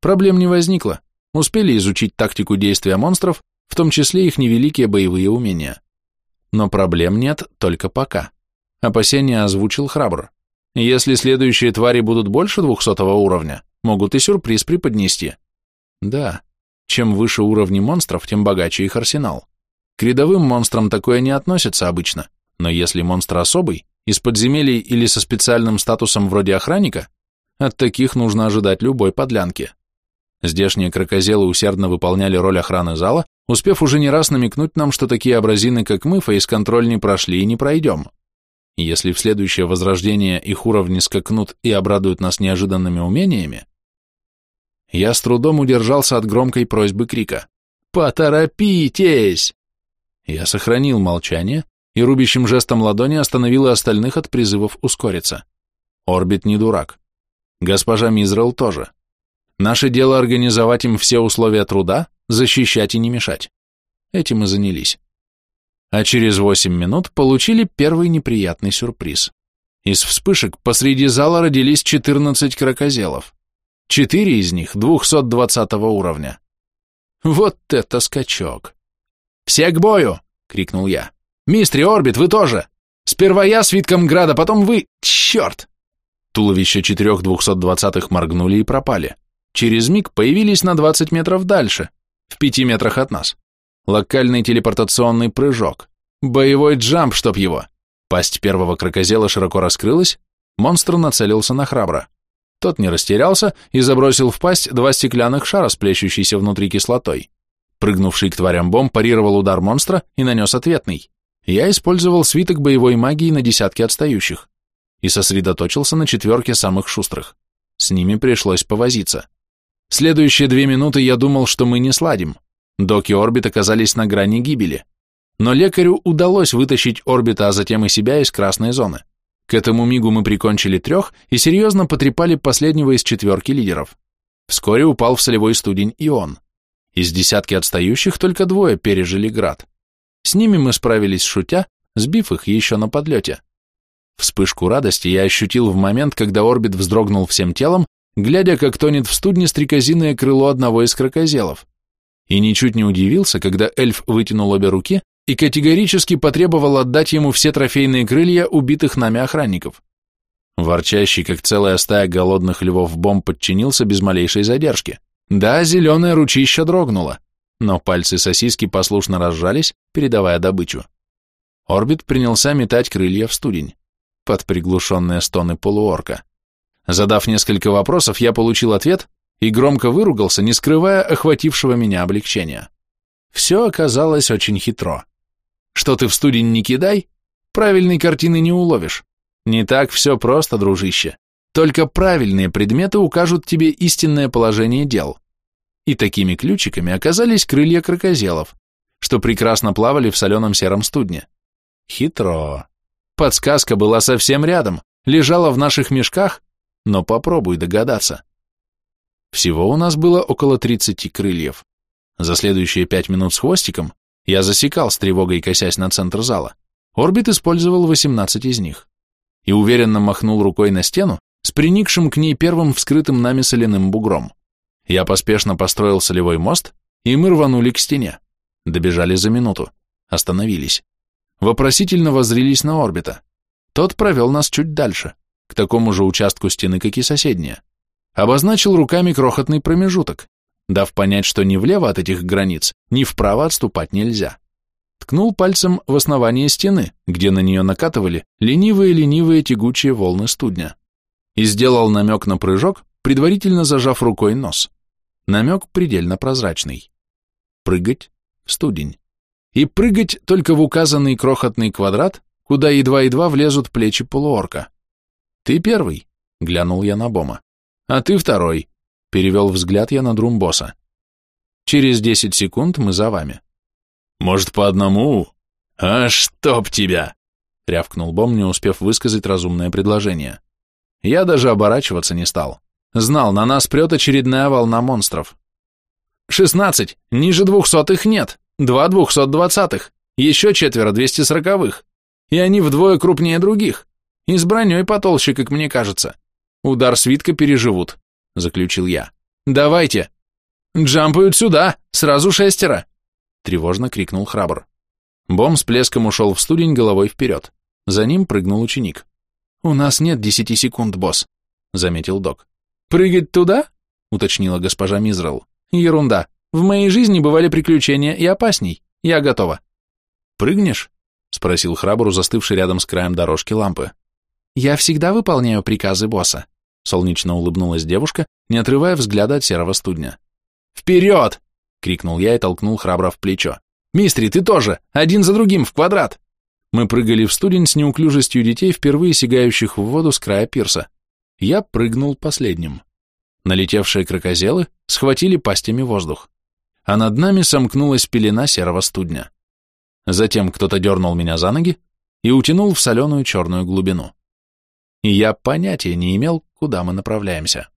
Проблем не возникло. Успели изучить тактику действия монстров, в том числе их невеликие боевые умения. Но проблем нет только пока. Опасения озвучил храбр. Если следующие твари будут больше двухсотого уровня, могут и сюрприз преподнести. Да, чем выше уровни монстров, тем богаче их арсенал. К рядовым монстрам такое не относится обычно, но если монстр особый, из подземелий или со специальным статусом вроде охранника, от таких нужно ожидать любой подлянки. Здешние крокозелы усердно выполняли роль охраны зала, успев уже не раз намекнуть нам, что такие абразины, как мы, фейс-контроль не прошли и не пройдем. Если в следующее возрождение их уровни скакнут и обрадуют нас неожиданными умениями, я с трудом удержался от громкой просьбы крика. «Поторопитесь!» Я сохранил молчание и рубящим жестом ладони остановил остальных от призывов ускориться. Орбит не дурак. Госпожа Мизрел тоже. Наше дело организовать им все условия труда, защищать и не мешать. Этим и занялись. А через восемь минут получили первый неприятный сюрприз. Из вспышек посреди зала родились 14 крокозелов. Четыре из них 220 уровня. Вот это скачок! «Все к бою!» — крикнул я. «Мистри Орбит, вы тоже! Сперва я с Витком Града, потом вы... Черт!» Туловища четырех двухсот моргнули и пропали. Через миг появились на 20 метров дальше, в пяти метрах от нас. Локальный телепортационный прыжок. Боевой джамп, чтоб его. Пасть первого крокозела широко раскрылась, монстр нацелился на храбро. Тот не растерялся и забросил в пасть два стеклянных шара, сплещущиеся внутри кислотой. Прыгнувший к тварям бомб парировал удар монстра и нанес ответный. Я использовал свиток боевой магии на десятки отстающих и сосредоточился на четверке самых шустрых. С ними пришлось повозиться. Следующие две минуты я думал, что мы не сладим. Док и Орбит оказались на грани гибели. Но лекарю удалось вытащить Орбита, а затем и себя из красной зоны. К этому мигу мы прикончили трех и серьезно потрепали последнего из четверки лидеров. Вскоре упал в солевой студень и он. Из десятки отстающих только двое пережили град. С ними мы справились шутя, сбив их еще на подлете. Вспышку радости я ощутил в момент, когда орбит вздрогнул всем телом, глядя, как тонет в студне стрекозиное крыло одного из крокозелов. И ничуть не удивился, когда эльф вытянул обе руки и категорически потребовал отдать ему все трофейные крылья убитых нами охранников. Ворчащий, как целая стая голодных львов бомб, подчинился без малейшей задержки. Да, зеленое ручище дрогнуло, но пальцы сосиски послушно разжались, передавая добычу. Орбит принялся метать крылья в студень, под приглушенные стоны полуорка. Задав несколько вопросов, я получил ответ и громко выругался, не скрывая охватившего меня облегчения. Все оказалось очень хитро. Что ты в студень не кидай, правильной картины не уловишь. Не так все просто, дружище. Только правильные предметы укажут тебе истинное положение дел. И такими ключиками оказались крылья крокозелов, что прекрасно плавали в соленом сером студне. Хитро. Подсказка была совсем рядом, лежала в наших мешках, но попробуй догадаться. Всего у нас было около 30 крыльев. За следующие пять минут с хвостиком я засекал с тревогой, косясь на центр зала. Орбит использовал 18 из них и уверенно махнул рукой на стену, с приникшим к ней первым вскрытым нами соляным бугром. Я поспешно построил солевой мост, и мы рванули к стене. Добежали за минуту. Остановились. Вопросительно воззрились на орбита. Тот провел нас чуть дальше, к такому же участку стены, как и соседняя. Обозначил руками крохотный промежуток, дав понять, что ни влево от этих границ, ни вправо отступать нельзя. ткнул пальцем в основание стены, где на нее накатывали ленивые-ленивые тягучие волны студня, и сделал намек на прыжок, предварительно зажав рукой нос. Намек предельно прозрачный. Прыгать студень. И прыгать только в указанный крохотный квадрат, куда едва-едва влезут плечи полуорка. «Ты первый», — глянул я на Бома. «А ты второй», — перевел взгляд я на Друмбоса. «Через десять секунд мы за вами». «Может, по одному? А чтоб тебя!» — рявкнул Бом, не успев высказать разумное предложение. Я даже оборачиваться не стал. Знал, на нас прет очередная волна монстров. «Шестнадцать! Ниже двухсотых нет! Два двухсот двадцатых! Еще четверо двести сороковых! И они вдвое крупнее других! И с броней потолще, как мне кажется! Удар свитка переживут!» — заключил я. «Давайте!» «Джампают сюда! Сразу шестеро!» — тревожно крикнул храбр. Бом с плеском ушел в студень головой вперед. За ним прыгнул ученик. «У нас нет десяти секунд, босс», — заметил док. «Прыгать туда?» — уточнила госпожа Мизрал. «Ерунда. В моей жизни бывали приключения и опасней. Я готова». «Прыгнешь?» — спросил храбру, застывший рядом с краем дорожки лампы. «Я всегда выполняю приказы босса», — солнечно улыбнулась девушка, не отрывая взгляда от серого студня. «Вперед!» — крикнул я и толкнул храбро в плечо. «Мистри, ты тоже! Один за другим, в квадрат!» Мы прыгали в студень с неуклюжестью детей, впервые сигающих в воду с края пирса. Я прыгнул последним. Налетевшие крокозелы схватили пастями воздух, а над нами сомкнулась пелена серого студня. Затем кто-то дернул меня за ноги и утянул в соленую черную глубину. И я понятия не имел, куда мы направляемся.